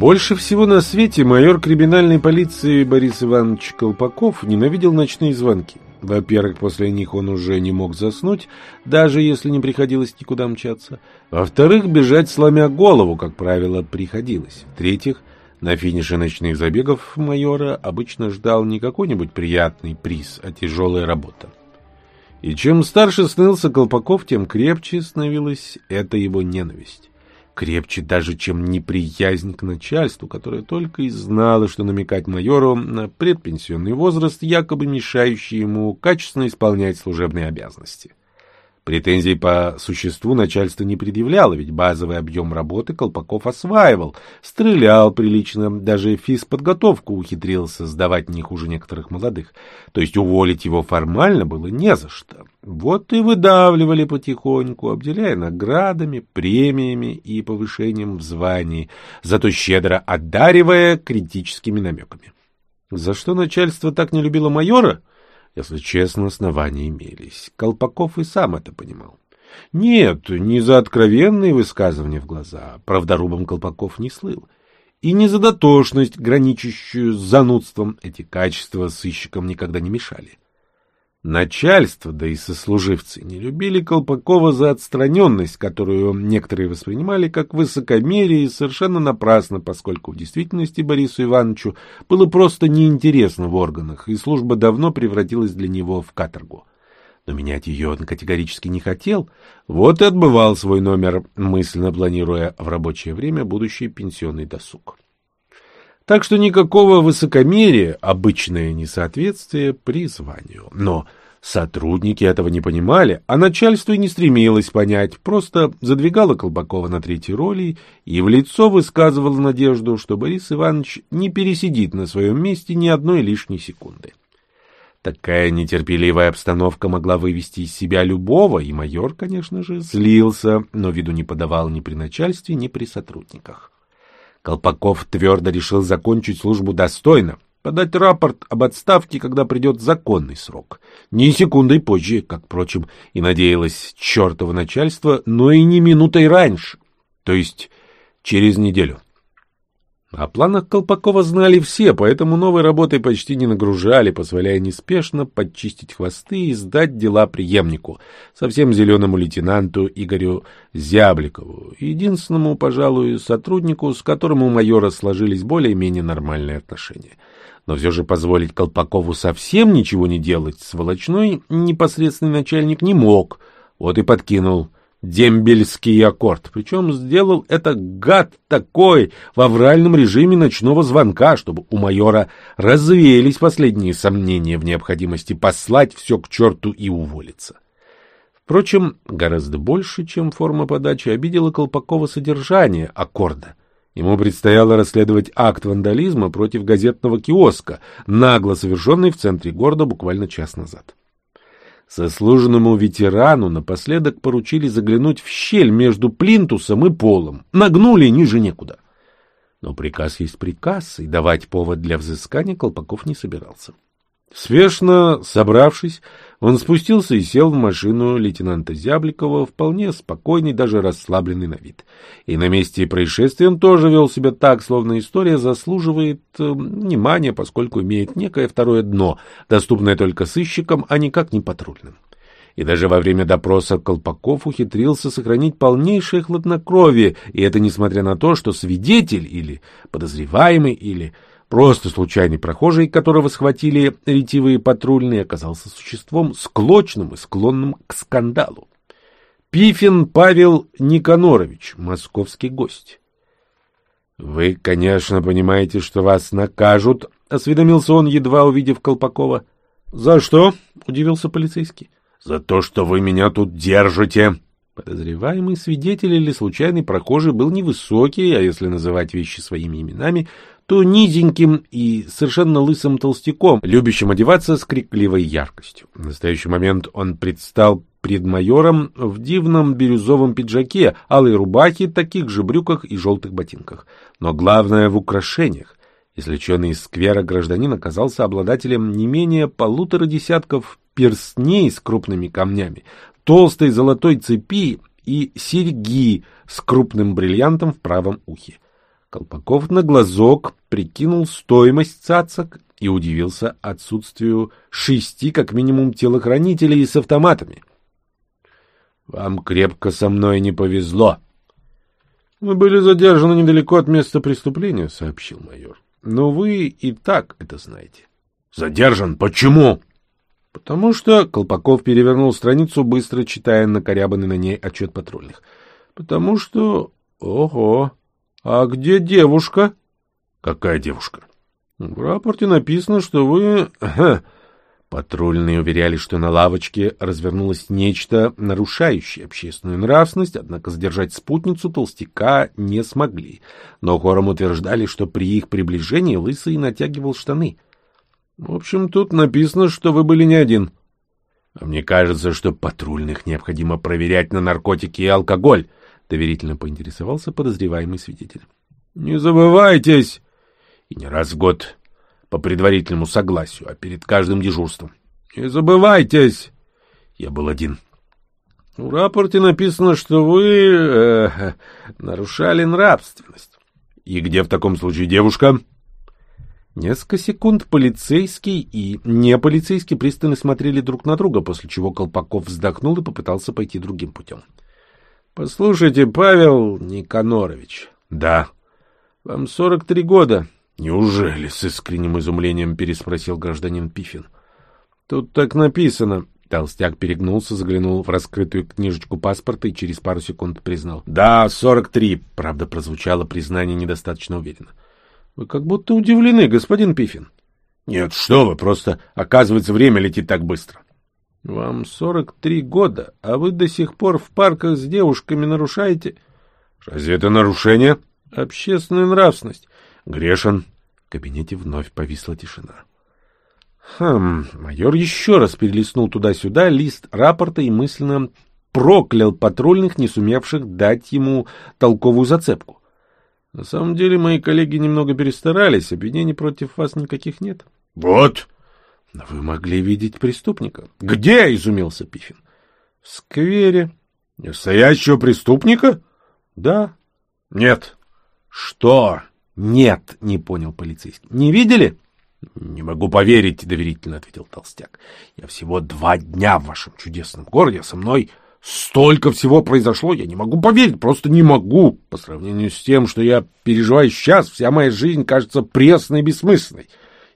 Больше всего на свете майор криминальной полиции Борис Иванович Колпаков ненавидел ночные звонки. Во-первых, после них он уже не мог заснуть, даже если не приходилось никуда мчаться. Во-вторых, бежать сломя голову, как правило, приходилось. В-третьих, на финише ночных забегов майора обычно ждал не какой-нибудь приятный приз, а тяжелая работа. И чем старше снылся Колпаков, тем крепче становилась эта его ненависть крепче даже, чем неприязнь к начальству, которое только и знало, что намекать майору на предпенсионный возраст, якобы мешающий ему качественно исполнять служебные обязанности. Претензий по существу начальство не предъявляло, ведь базовый объем работы Колпаков осваивал, стрелял прилично, даже физподготовку ухитрился сдавать не хуже некоторых молодых. То есть уволить его формально было не за что. Вот и выдавливали потихоньку, обделяя наградами, премиями и повышением в звании, зато щедро одаривая критическими намеками. За что начальство так не любило майора? Если честно, основания имелись. Колпаков и сам это понимал. Нет, не за откровенные высказывания в глаза. Правдорубом Колпаков не слыл. И не за дотошность, граничащую с занудством. Эти качества сыщикам никогда не мешали. Начальство, да и сослуживцы, не любили Колпакова за отстраненность, которую некоторые воспринимали как высокомерие и совершенно напрасно, поскольку в действительности Борису Ивановичу было просто неинтересно в органах, и служба давно превратилась для него в каторгу. но менять ее он категорически не хотел. Вот и отбывал свой номер, мысленно планируя в рабочее время будущий пенсионный досуг. Так что никакого высокомерия, обычное несоответствие призванию. Но сотрудники этого не понимали, а начальство и не стремилось понять, просто задвигало Колпакова на третьей роли и в лицо высказывало надежду, что Борис Иванович не пересидит на своем месте ни одной лишней секунды. Такая нетерпеливая обстановка могла вывести из себя любого, и майор, конечно же, злился, но виду не подавал ни при начальстве, ни при сотрудниках. Колпаков твердо решил закончить службу достойно, подать рапорт об отставке, когда придет законный срок. Ни секундой позже, как, впрочем, и надеялось чертово начальство, но и не минутой раньше, то есть через неделю. О планах Колпакова знали все, поэтому новой работой почти не нагружали, позволяя неспешно подчистить хвосты и сдать дела преемнику, совсем зеленому лейтенанту Игорю Зябликову, единственному, пожалуй, сотруднику, с которым у майора сложились более-менее нормальные отношения. Но все же позволить Колпакову совсем ничего не делать сволочной непосредственный начальник не мог, вот и подкинул — дембельский аккорд. Причем сделал это гад такой в авральном режиме ночного звонка, чтобы у майора развеялись последние сомнения в необходимости послать все к черту и уволиться. Впрочем, гораздо больше, чем форма подачи, обидела Колпакова содержание аккорда. Ему предстояло расследовать акт вандализма против газетного киоска, нагло совершенный в центре города буквально час назад. Заслуженному ветерану напоследок поручили заглянуть в щель между плинтусом и полом. Нагнули ниже некуда. Но приказ есть приказ, и давать повод для взыскания Колпаков не собирался. Свешно собравшись, он спустился и сел в машину лейтенанта Зябликова, вполне спокойный, даже расслабленный на вид. И на месте происшествия он тоже вел себя так, словно история заслуживает э, внимания, поскольку имеет некое второе дно, доступное только сыщикам, а никак не патрульным. И даже во время допроса Колпаков ухитрился сохранить полнейшее хладнокровие, и это несмотря на то, что свидетель или подозреваемый или Просто случайный прохожий, которого схватили ретивые патрульные, оказался существом склочным и склонным к скандалу. Пифин Павел Никанорович, московский гость. — Вы, конечно, понимаете, что вас накажут, — осведомился он, едва увидев Колпакова. — За что? — удивился полицейский. — За то, что вы меня тут держите. Подозреваемый свидетель или случайный прохожий был невысокий, а если называть вещи своими именами, то низеньким и совершенно лысым толстяком, любящим одеваться с крикливой яркостью. В настоящий момент он предстал пред майором в дивном бирюзовом пиджаке, алой рубахе, таких же брюках и желтых ботинках. Но главное в украшениях. Извлеченный из сквера гражданин оказался обладателем не менее полутора десятков перстней с крупными камнями, толстой золотой цепи и серьги с крупным бриллиантом в правом ухе. Колпаков на глазок прикинул стоимость цацок и удивился отсутствию шести, как минимум, телохранителей с автоматами. — Вам крепко со мной не повезло. — Мы были задержаны недалеко от места преступления, — сообщил майор. — Но вы и так это знаете. — Задержан? Почему? — Потому что Колпаков перевернул страницу, быстро читая накорябанный на ней отчет патрульных. — Потому что... Ого! «А где девушка?» «Какая девушка?» «В рапорте написано, что вы...» Патрульные уверяли, что на лавочке развернулось нечто, нарушающее общественную нравственность, однако задержать спутницу толстяка не смогли. Но хором утверждали, что при их приближении Лысый натягивал штаны. В общем, тут написано, что вы были не один. А мне кажется, что патрульных необходимо проверять на наркотики и алкоголь доверительно поинтересовался подозреваемый свидетель. — Не забывайтесь! И не раз в год по предварительному согласию, а перед каждым дежурством. — Не забывайтесь! Я был один. В рапорте написано, что вы э, нарушали нравственность. И где в таком случае девушка? Несколько секунд полицейский и не полицейский пристально смотрели друг на друга, после чего Колпаков вздохнул и попытался пойти другим путем. —— Послушайте, Павел Никанорович. — Да. — Вам сорок три года. — Неужели? — с искренним изумлением переспросил гражданин Пифин. — Тут так написано. Толстяк перегнулся, заглянул в раскрытую книжечку паспорта и через пару секунд признал. «Да, сорок три». Правда, прозвучало признание недостаточно уверенно. «Вы как будто удивлены, господин Пифин». «Нет, что вы, просто, оказывается, время летит так быстро». «Вам сорок три года, а вы до сих пор в парках с девушками нарушаете...» «Разве это нарушение?» «Общественную нравственность». «Грешен». В кабинете вновь повисла тишина. Хм, майор еще раз перелистнул туда-сюда лист рапорта и мысленно проклял патрульных, не сумевших дать ему толковую зацепку. На самом деле мои коллеги немного перестарались, обвинений против вас никаких нет. — Вот! — вы могли видеть преступника. — Где? — изумился Пифин. — В сквере. — Настоящего преступника? — Да. — Нет. — Что? — Нет, — не понял полицейский. — Не видели? —— Не могу поверить, — доверительно ответил толстяк. — Я всего два дня в вашем чудесном городе, со мной столько всего произошло, я не могу поверить, просто не могу. По сравнению с тем, что я переживаю сейчас, вся моя жизнь кажется пресной и бессмысленной.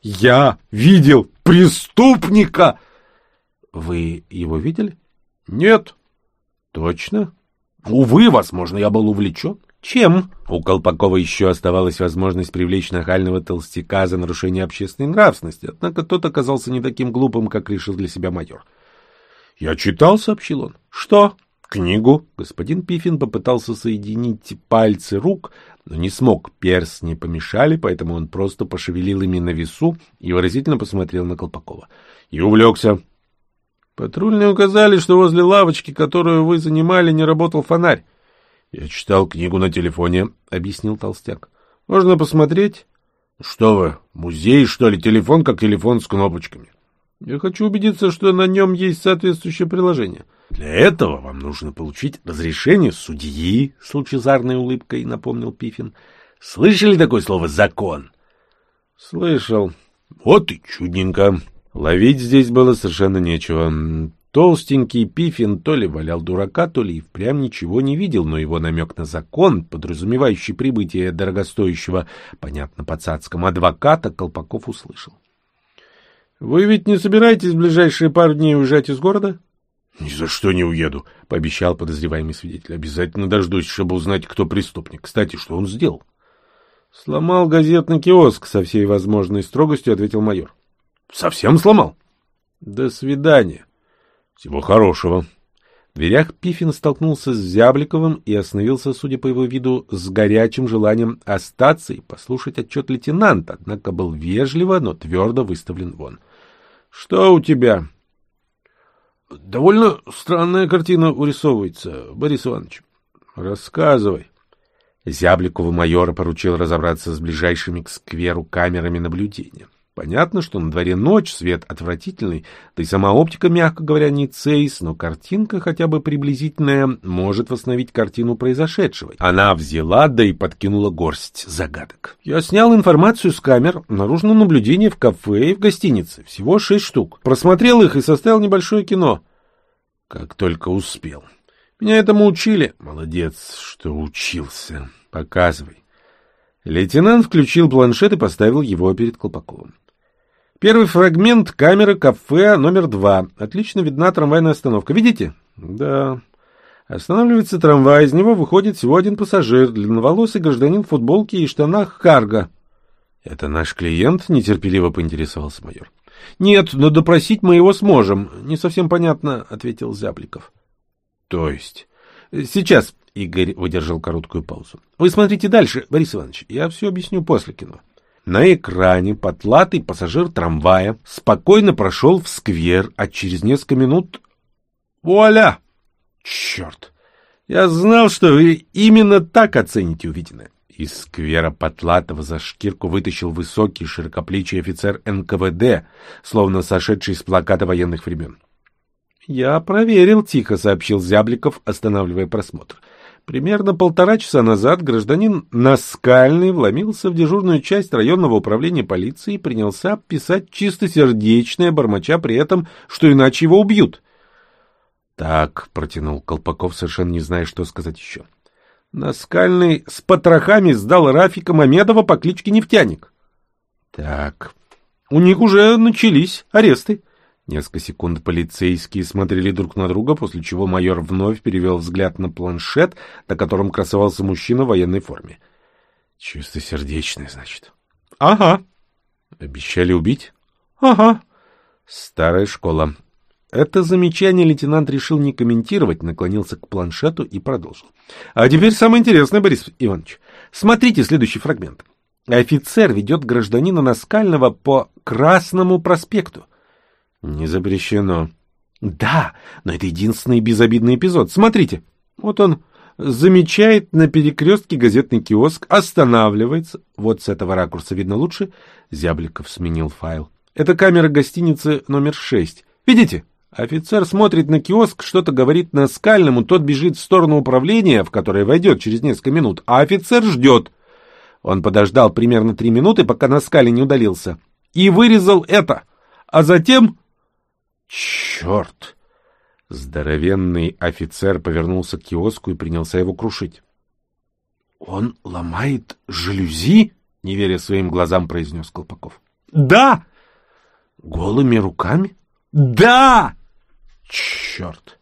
Я видел преступника! — Вы его видели? — Нет. — Точно? — Увы, возможно, я был увлечен. Чем? У Колпакова еще оставалась возможность привлечь нахального толстяка за нарушение общественной нравственности, однако тот оказался не таким глупым, как решил для себя майор. — Я читал, — сообщил он. — Что? — Книгу. Господин Пифин попытался соединить пальцы рук, но не смог. Перстни помешали, поэтому он просто пошевелил ими на весу и выразительно посмотрел на Колпакова. И увлекся. — Патрульные указали, что возле лавочки, которую вы занимали, не работал фонарь. Я читал книгу на телефоне, объяснил толстяк. Можно посмотреть? Что вы, музей, что ли, телефон как телефон с кнопочками? Я хочу убедиться, что на нем есть соответствующее приложение. Для этого вам нужно получить разрешение судьи, с лучезарной улыбкой напомнил Пифин. Слышали такое слово «закон»? Слышал. Вот и чудненько. Ловить здесь было совершенно нечего. Толстенький Пифин то ли валял дурака, то ли и впрямь ничего не видел, но его намек на закон, подразумевающий прибытие дорогостоящего, понятно, по адвоката, Колпаков услышал. — Вы ведь не собираетесь в ближайшие пару дней уезжать из города? — Ни за что не уеду, — пообещал подозреваемый свидетель. — Обязательно дождусь, чтобы узнать, кто преступник. Кстати, что он сделал? — Сломал газетный киоск, со всей возможной строгостью ответил майор. — Совсем сломал? — До свидания. — всего хорошего. Дверях Пифин столкнулся с Зябликовым и остановился, судя по его виду, с горячим желанием остаться и послушать отчет лейтенанта, однако был вежливо, но твердо выставлен вон. — Что у тебя? — Довольно странная картина урисовывается, Борис Иванович. — Рассказывай. Зябликову майора поручил разобраться с ближайшими к скверу камерами наблюдения. Понятно, что на дворе ночь, свет отвратительный, да и сама оптика, мягко говоря, не цейс, но картинка хотя бы приблизительная может восстановить картину произошедшего. Она взяла, да и подкинула горсть загадок. Я снял информацию с камер, наружного наблюдения в кафе и в гостинице, всего шесть штук. Просмотрел их и составил небольшое кино. Как только успел. Меня этому учили. Молодец, что учился. Показывай. Лейтенант включил планшет и поставил его перед Колпаковым. Первый фрагмент — камеры кафе номер два. Отлично видна трамвайная остановка. Видите? Да. Останавливается трамвай, из него выходит всего один пассажир, длинноволосый гражданин в футболке и штанах карго. — Это наш клиент? — нетерпеливо поинтересовался майор. — Нет, но допросить мы его сможем. — Не совсем понятно, — ответил Зябликов. — То есть? — Сейчас, — Игорь выдержал короткую паузу. — Вы смотрите дальше, Борис Иванович, я все объясню после кино. — на экране потлатый пассажир трамвая спокойно прошел в сквер, а через несколько минут... Вуаля! Черт! Я знал, что вы именно так оцените увиденное. Из сквера Потлатова за шкирку вытащил высокий широкоплечий офицер НКВД, словно сошедший с плаката военных времен. — Я проверил, — тихо сообщил Зябликов, останавливая просмотр. — Примерно полтора часа назад гражданин Наскальный вломился в дежурную часть районного управления полиции и принялся писать чистосердечное, бормоча при этом, что иначе его убьют. Так, протянул Колпаков, совершенно не зная, что сказать еще. Наскальный с потрохами сдал Рафика Мамедова по кличке Нефтяник. Так, у них уже начались аресты. Несколько секунд полицейские смотрели друг на друга, после чего майор вновь перевел взгляд на планшет, на котором красовался мужчина в военной форме. Чистосердечный, значит. — Ага. — Обещали убить? — Ага. — Старая школа. Это замечание лейтенант решил не комментировать, наклонился к планшету и продолжил. — А теперь самое интересное, Борис Иванович. Смотрите следующий фрагмент. Офицер ведет гражданина Наскального по Красному проспекту. Не запрещено. Да, но это единственный безобидный эпизод. Смотрите. Вот он замечает на перекрестке газетный киоск, останавливается. Вот с этого ракурса видно лучше. Зябликов сменил файл. Это камера гостиницы номер шесть. Видите? Офицер смотрит на киоск, что-то говорит на скальному, тот бежит в сторону управления, в которое войдет через несколько минут, а офицер ждет. Он подождал примерно три минуты, пока на скале не удалился, и вырезал это. А затем Черт! Здоровенный офицер повернулся к киоску и принялся его крушить. — Он ломает жалюзи? — не веря своим глазам, произнес Колпаков. — Да! — Голыми руками? — Да! — Черт!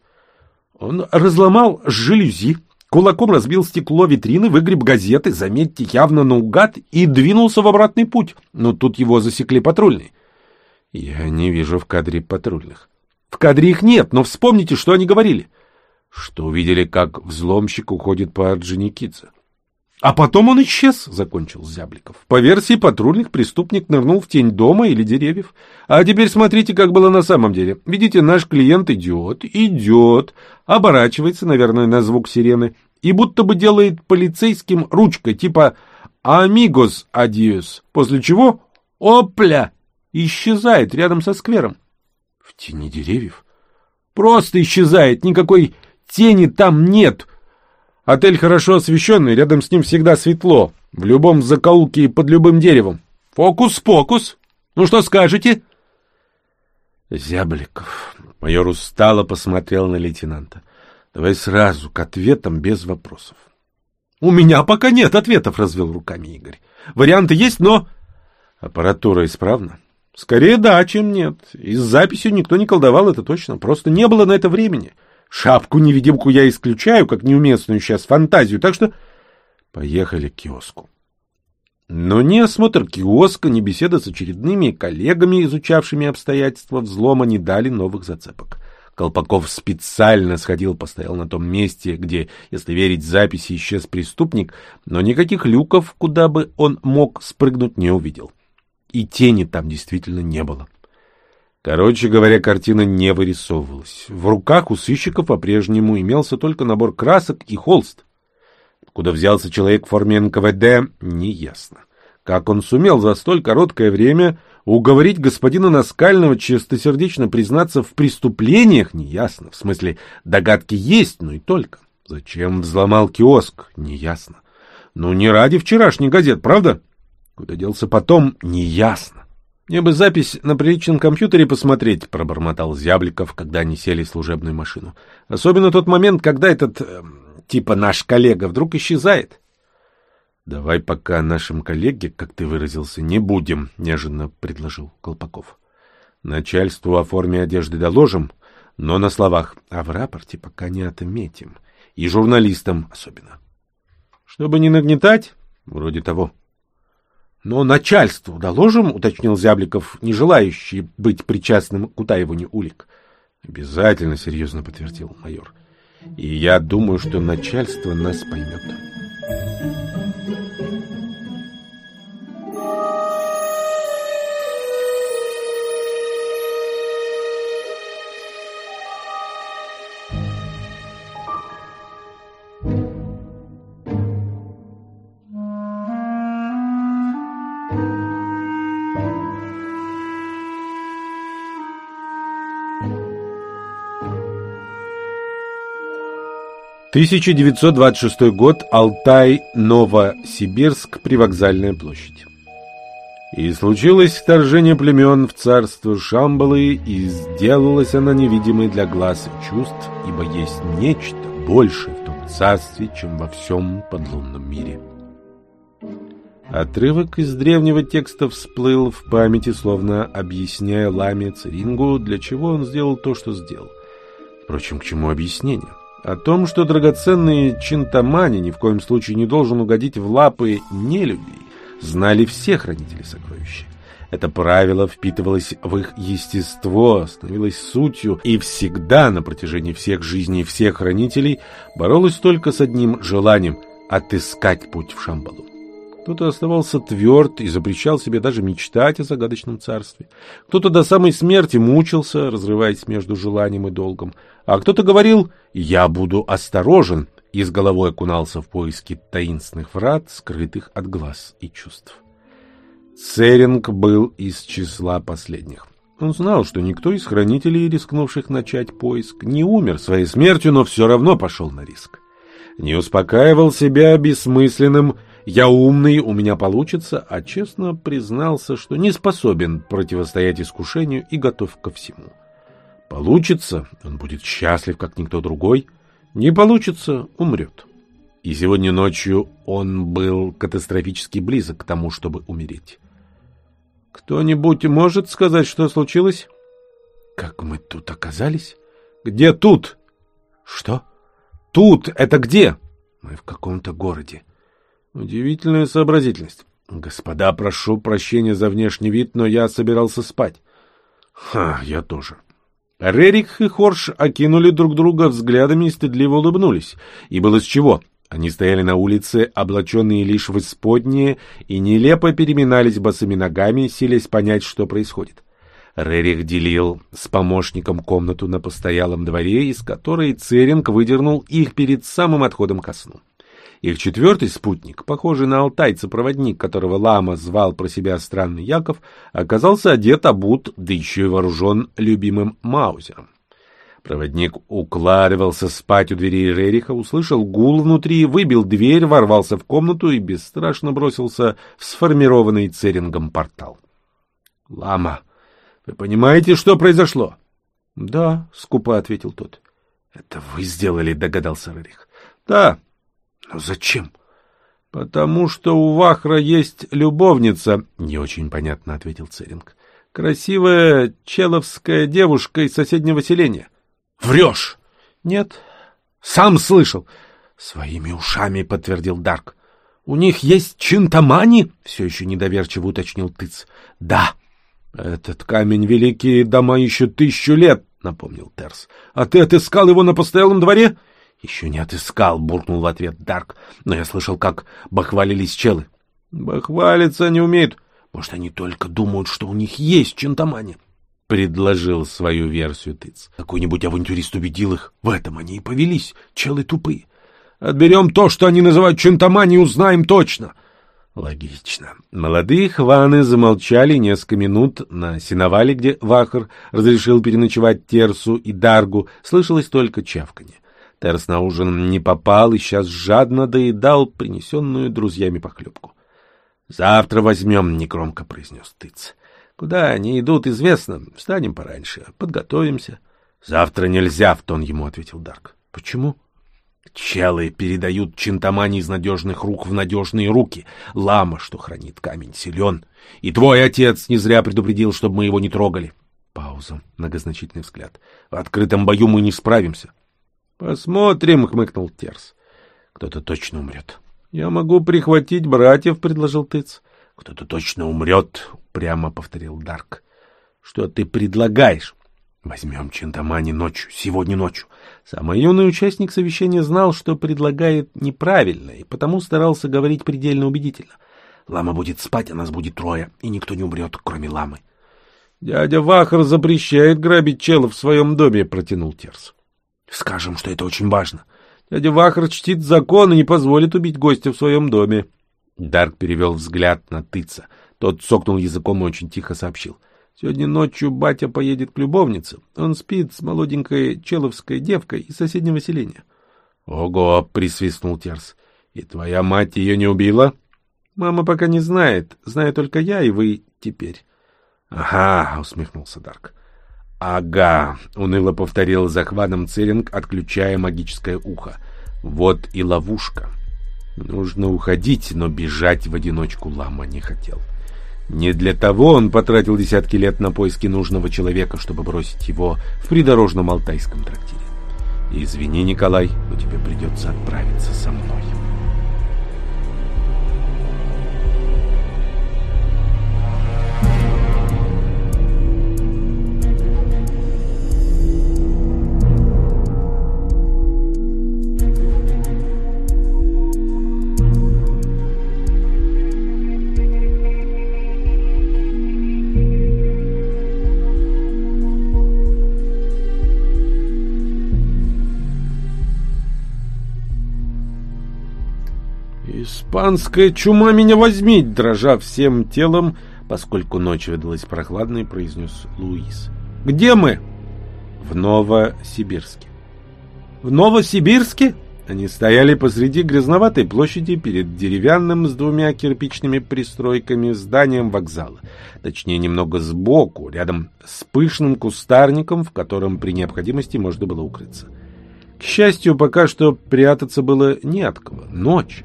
Он разломал жалюзи, кулаком разбил стекло витрины, выгреб газеты, заметьте, явно наугад, и двинулся в обратный путь. Но тут его засекли патрульные. Я не вижу в кадре патрульных. В кадре их нет, но вспомните, что они говорили. Что увидели, как взломщик уходит по Орджоникидзе. А потом он исчез, — закончил Зябликов. По версии патрульных, преступник нырнул в тень дома или деревьев. А теперь смотрите, как было на самом деле. Видите, наш клиент идет, идет, оборачивается, наверное, на звук сирены, и будто бы делает полицейским ручкой, типа «Амигос, адиос», после чего «Опля!» Исчезает рядом со сквером. В тени деревьев? Просто исчезает, никакой тени там нет. Отель хорошо освещенный, рядом с ним всегда светло, в любом закоулке и под любым деревом. Фокус-покус. Ну что скажете? Зябликов. Майор устало посмотрел на лейтенанта. Давай сразу к ответам без вопросов. У меня пока нет ответов, развел руками Игорь. Варианты есть, но... Аппаратура исправна? Скорее да, чем нет. И с записью никто не колдовал, это точно. Просто не было на это времени. Шапку-невидимку я исключаю, как неуместную сейчас фантазию, так что... Поехали к киоску. Но ни осмотр киоска, ни беседа с очередными коллегами, изучавшими обстоятельства взлома, не дали новых зацепок. Колпаков специально сходил, постоял на том месте, где, если верить записи, исчез преступник, но никаких люков, куда бы он мог спрыгнуть, не увидел. — и тени там действительно не было. Короче говоря, картина не вырисовывалась. В руках у сыщиков по-прежнему имелся только набор красок и холст. Куда взялся человек в форме НКВД, неясно. Как он сумел за столь короткое время уговорить господина Наскального чистосердечно признаться в преступлениях, неясно. В смысле, догадки есть, но и только. Зачем взломал киоск, неясно. Ну, не ради вчерашних газет, правда? Куда делся потом, неясно. Мне бы запись на приличном компьютере посмотреть, пробормотал Зябликов, когда они сели в служебную машину. Особенно тот момент, когда этот, э, типа наш коллега, вдруг исчезает. Давай пока нашим коллеге, как ты выразился, не будем, неожиданно предложил Колпаков. Начальству о форме одежды доложим, но на словах, а в рапорте пока не отметим. И журналистам особенно. Чтобы не нагнетать, вроде того. Но начальству доложим, уточнил Зябликов, не желающий быть причастным к утаиванию улик. Обязательно, серьезно подтвердил майор. И я думаю, что начальство нас поймет. 1926 год. Алтай, Новосибирск, Привокзальная площадь. И случилось вторжение племен в царство Шамбалы, и сделалась она невидимой для глаз и чувств, ибо есть нечто большее в том царстве, чем во всем подлунном мире. Отрывок из древнего текста всплыл в памяти, словно объясняя Ламе Церингу, для чего он сделал то, что сделал. Впрочем, к чему объяснение? О том, что драгоценный Чинтамани ни в коем случае не должен угодить в лапы нелюбей, знали все хранители сокровища. Это правило впитывалось в их естество, становилось сутью, и всегда на протяжении всех жизней всех хранителей боролось только с одним желанием — отыскать путь в Шамбалу. Кто-то оставался тверд и запрещал себе даже мечтать о загадочном царстве. Кто-то до самой смерти мучился, разрываясь между желанием и долгом. А кто-то говорил «я буду осторожен» и с головой окунался в поиски таинственных врат, скрытых от глаз и чувств. Церинг был из числа последних. Он знал, что никто из хранителей, рискнувших начать поиск, не умер своей смертью, но все равно пошел на риск. Не успокаивал себя бессмысленным я умный, у меня получится, а честно признался, что не способен противостоять искушению и готов ко всему. Получится, он будет счастлив, как никто другой. Не получится, умрет. И сегодня ночью он был катастрофически близок к тому, чтобы умереть. Кто-нибудь может сказать, что случилось? Как мы тут оказались? Где тут? Что? Тут это где? Мы в каком-то городе. Удивительная сообразительность. Господа, прошу прощения за внешний вид, но я собирался спать. Ха, я тоже. Рерик и Хорш окинули друг друга взглядами и стыдливо улыбнулись. И было с чего. Они стояли на улице, облаченные лишь в исподние, и нелепо переминались босыми ногами, силясь понять, что происходит. Рерих делил с помощником комнату на постоялом дворе, из которой Церинг выдернул их перед самым отходом ко сну. Их четвертый спутник, похожий на алтайца-проводник, которого лама звал про себя странный Яков, оказался одет, обут, да еще и вооружен любимым маузером. Проводник укладывался спать у двери Рериха, услышал гул внутри, выбил дверь, ворвался в комнату и бесстрашно бросился в сформированный церингом портал. — Лама, вы понимаете, что произошло? — Да, — скупо ответил тот. — Это вы сделали, — догадался Рерих. — Да, но зачем? Потому что у Вахра есть любовница, не очень понятно ответил Церинг. Красивая человская девушка из соседнего селения. Врешь? Нет. Сам слышал. Своими ушами подтвердил Дарк. У них есть чинтамани? Все еще недоверчиво уточнил Тыц. Да. Этот камень великие дома еще тысячу лет, напомнил Терс. А ты отыскал его на постоялом дворе? — еще не отыскал, буркнул в ответ Дарк. Но я слышал, как бахвалились челы. Бахвалиться не умеют. Может, они только думают, что у них есть чентамани. Предложил свою версию Тыц. Какой-нибудь авантюрист убедил их. В этом они и повелись. Челы тупые. Отберем то, что они называют чентамани, и узнаем точно. Логично. Молодые хваны замолчали несколько минут на сеновале, где Вахар разрешил переночевать Терсу и Даргу. Слышалось только чавканье. Терс на ужин не попал и сейчас жадно доедал принесенную друзьями похлебку. — Завтра возьмем, — негромко произнес Тыц. — Куда они идут, известно. Встанем пораньше, подготовимся. — Завтра нельзя, — в тон ему ответил Дарк. — Почему? — Челы передают чинтамани из надежных рук в надежные руки. Лама, что хранит камень, силен. И твой отец не зря предупредил, чтобы мы его не трогали. Пауза, многозначительный взгляд. — В открытом бою мы не справимся. — Посмотрим, хмыкнул Терс. Кто-то точно умрет. Я могу прихватить братьев, предложил Тыц. Кто-то точно умрет, прямо повторил Дарк. Что ты предлагаешь? Возьмем Чентамани ночью, сегодня ночью. Самый юный участник совещания знал, что предлагает неправильно, и потому старался говорить предельно убедительно. Лама будет спать, а нас будет трое, и никто не умрет, кроме ламы. Дядя Вахар запрещает грабить челов в своем доме, протянул Терс. Скажем, что это очень важно. Дядя Вахар чтит закон и не позволит убить гостя в своем доме. Дарк перевел взгляд на Тыца. Тот сокнул языком и очень тихо сообщил. Сегодня ночью батя поедет к любовнице. Он спит с молоденькой человской девкой из соседнего селения. — Ого! — присвистнул Терс. — И твоя мать ее не убила? — Мама пока не знает. Знаю только я и вы теперь. — Ага! — усмехнулся Дарк. «Ага», — уныло повторил захватом Церинг, отключая магическое ухо. «Вот и ловушка». Нужно уходить, но бежать в одиночку Лама не хотел. Не для того он потратил десятки лет на поиски нужного человека, чтобы бросить его в придорожном алтайском трактире. Извини, Николай, но тебе придется отправиться со мной. «Испанская чума меня возьми!» Дрожа всем телом, поскольку ночь выдалась прохладной, произнес Луис. «Где мы?» «В Новосибирске». «В Новосибирске?» Они стояли посреди грязноватой площади перед деревянным с двумя кирпичными пристройками зданием вокзала. Точнее, немного сбоку, рядом с пышным кустарником, в котором при необходимости можно было укрыться. К счастью, пока что прятаться было не от кого. Ночь.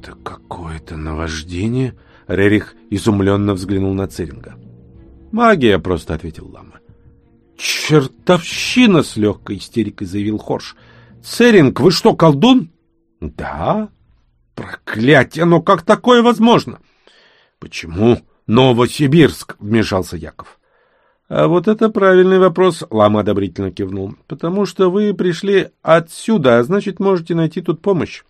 «Это какое-то наваждение?» Рерих изумленно взглянул на Церинга. «Магия», — просто ответил Лама. «Чертовщина!» — с легкой истерикой заявил Хорш. «Церинг, вы что, колдун?» «Да». «Проклятие! Но как такое возможно?» «Почему Новосибирск?» — вмешался Яков. «А вот это правильный вопрос», — Лама одобрительно кивнул. «Потому что вы пришли отсюда, а значит, можете найти тут помощь».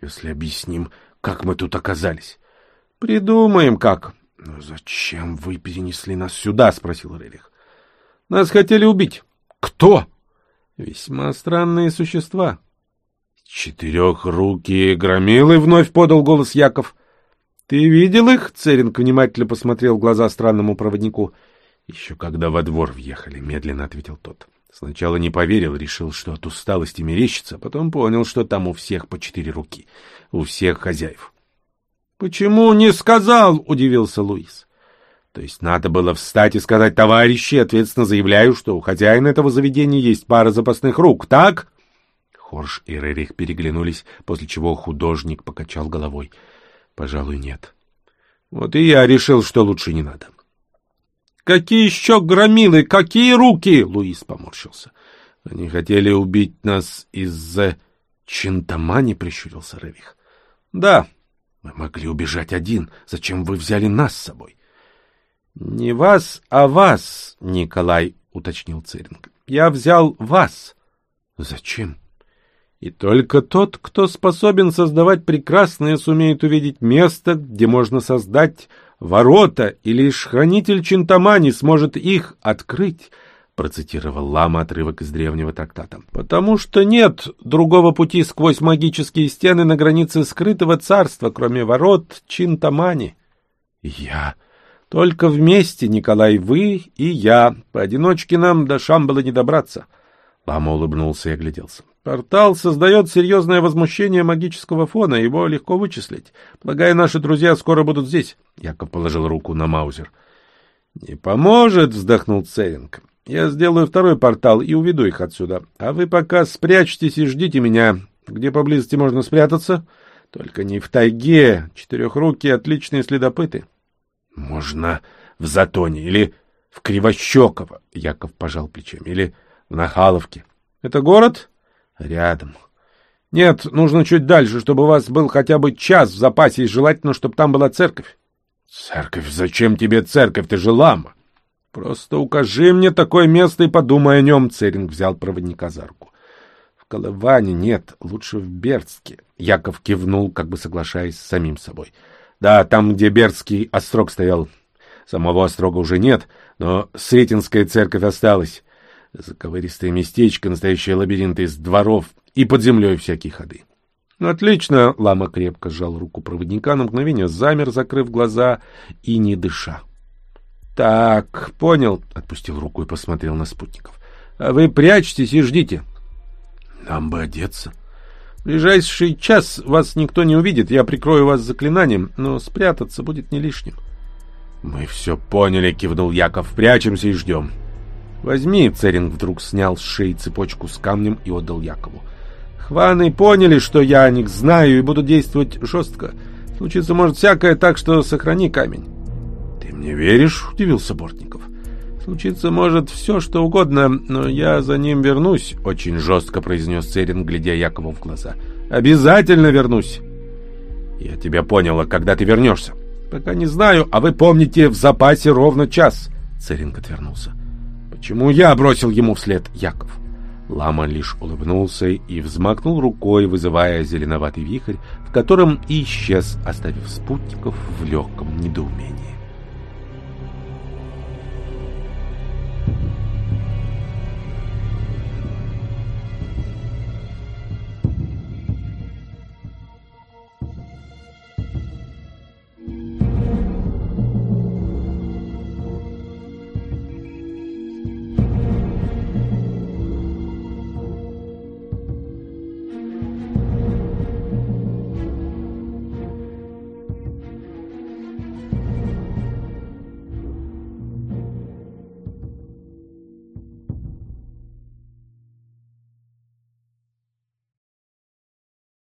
«Если объясним, как мы тут оказались. — Придумаем как. — Но зачем вы перенесли нас сюда? — спросил Рерих. — Нас хотели убить. — Кто? — Весьма странные существа. — Четырехрукие громилы, — вновь подал голос Яков. — Ты видел их? — Церинг внимательно посмотрел в глаза странному проводнику. — Еще когда во двор въехали, — медленно ответил тот. Сначала не поверил, решил, что от усталости мерещится, потом понял, что там у всех по четыре руки — у всех хозяев. — Почему не сказал? — удивился Луис. — То есть надо было встать и сказать, товарищи, ответственно заявляю, что у хозяина этого заведения есть пара запасных рук, так? Хорш и Рерих переглянулись, после чего художник покачал головой. — Пожалуй, нет. Вот и я решил, что лучше не надо. — Какие еще громилы, какие руки? — Луис поморщился. — Они хотели убить нас из-за... Чинтамани прищурился Рерих. Да, мы могли убежать один. Зачем вы взяли нас с собой? Не вас, а вас, Николай, уточнил Церинг. Я взял вас. Зачем? И только тот, кто способен создавать прекрасное, сумеет увидеть место, где можно создать ворота, и лишь хранитель Чинтамани сможет их открыть процитировал Лама отрывок из древнего трактата. «Потому что нет другого пути сквозь магические стены на границе скрытого царства, кроме ворот Чинтамани». «Я...» «Только вместе, Николай, вы и я. Поодиночке нам до Шамбала не добраться». Лама улыбнулся и огляделся. «Портал создает серьезное возмущение магического фона, его легко вычислить. Полагаю, наши друзья скоро будут здесь». Яков положил руку на Маузер. «Не поможет», — вздохнул Церинг. Я сделаю второй портал и уведу их отсюда. А вы пока спрячьтесь и ждите меня. Где поблизости можно спрятаться? Только не в тайге. Четырехрукие отличные следопыты. Можно в Затоне или в Кривощеково. Яков пожал плечами. Или в Нахаловке. Это город? Рядом. Нет, нужно чуть дальше, чтобы у вас был хотя бы час в запасе, и желательно, чтобы там была церковь. Церковь? Зачем тебе церковь? Ты же лама. — Просто укажи мне такое место и подумай о нем, — Церинг взял проводника за руку. — В Колыване нет, лучше в Бердске. Яков кивнул, как бы соглашаясь с самим собой. — Да, там, где Бердский острог стоял. Самого острога уже нет, но Сретенская церковь осталась. Заковыристое местечко, настоящий лабиринт из дворов и под землей всякие ходы. — Отлично! — Лама крепко сжал руку проводника, на мгновение замер, закрыв глаза и не дыша. Так, понял, отпустил руку и посмотрел на спутников. А вы прячьтесь и ждите. Нам бы одеться. В ближайший час вас никто не увидит, я прикрою вас заклинанием, но спрятаться будет не лишним. Мы все поняли, кивнул Яков. Прячемся и ждем. Возьми, Церинг вдруг снял с шеи цепочку с камнем и отдал Якову. Хваны поняли, что я о них знаю и буду действовать жестко. Случится может всякое, так что сохрани камень. — Ты мне веришь? — удивился Бортников. — Случится может все, что угодно, но я за ним вернусь, — очень жестко произнес Церин, глядя Якову в глаза. — Обязательно вернусь. — Я тебя понял, а когда ты вернешься? — Пока не знаю, а вы помните, в запасе ровно час. Церинг отвернулся. — Почему я бросил ему вслед Яков? Лама лишь улыбнулся и взмахнул рукой, вызывая зеленоватый вихрь, в котором и исчез, оставив спутников в легком недоумении.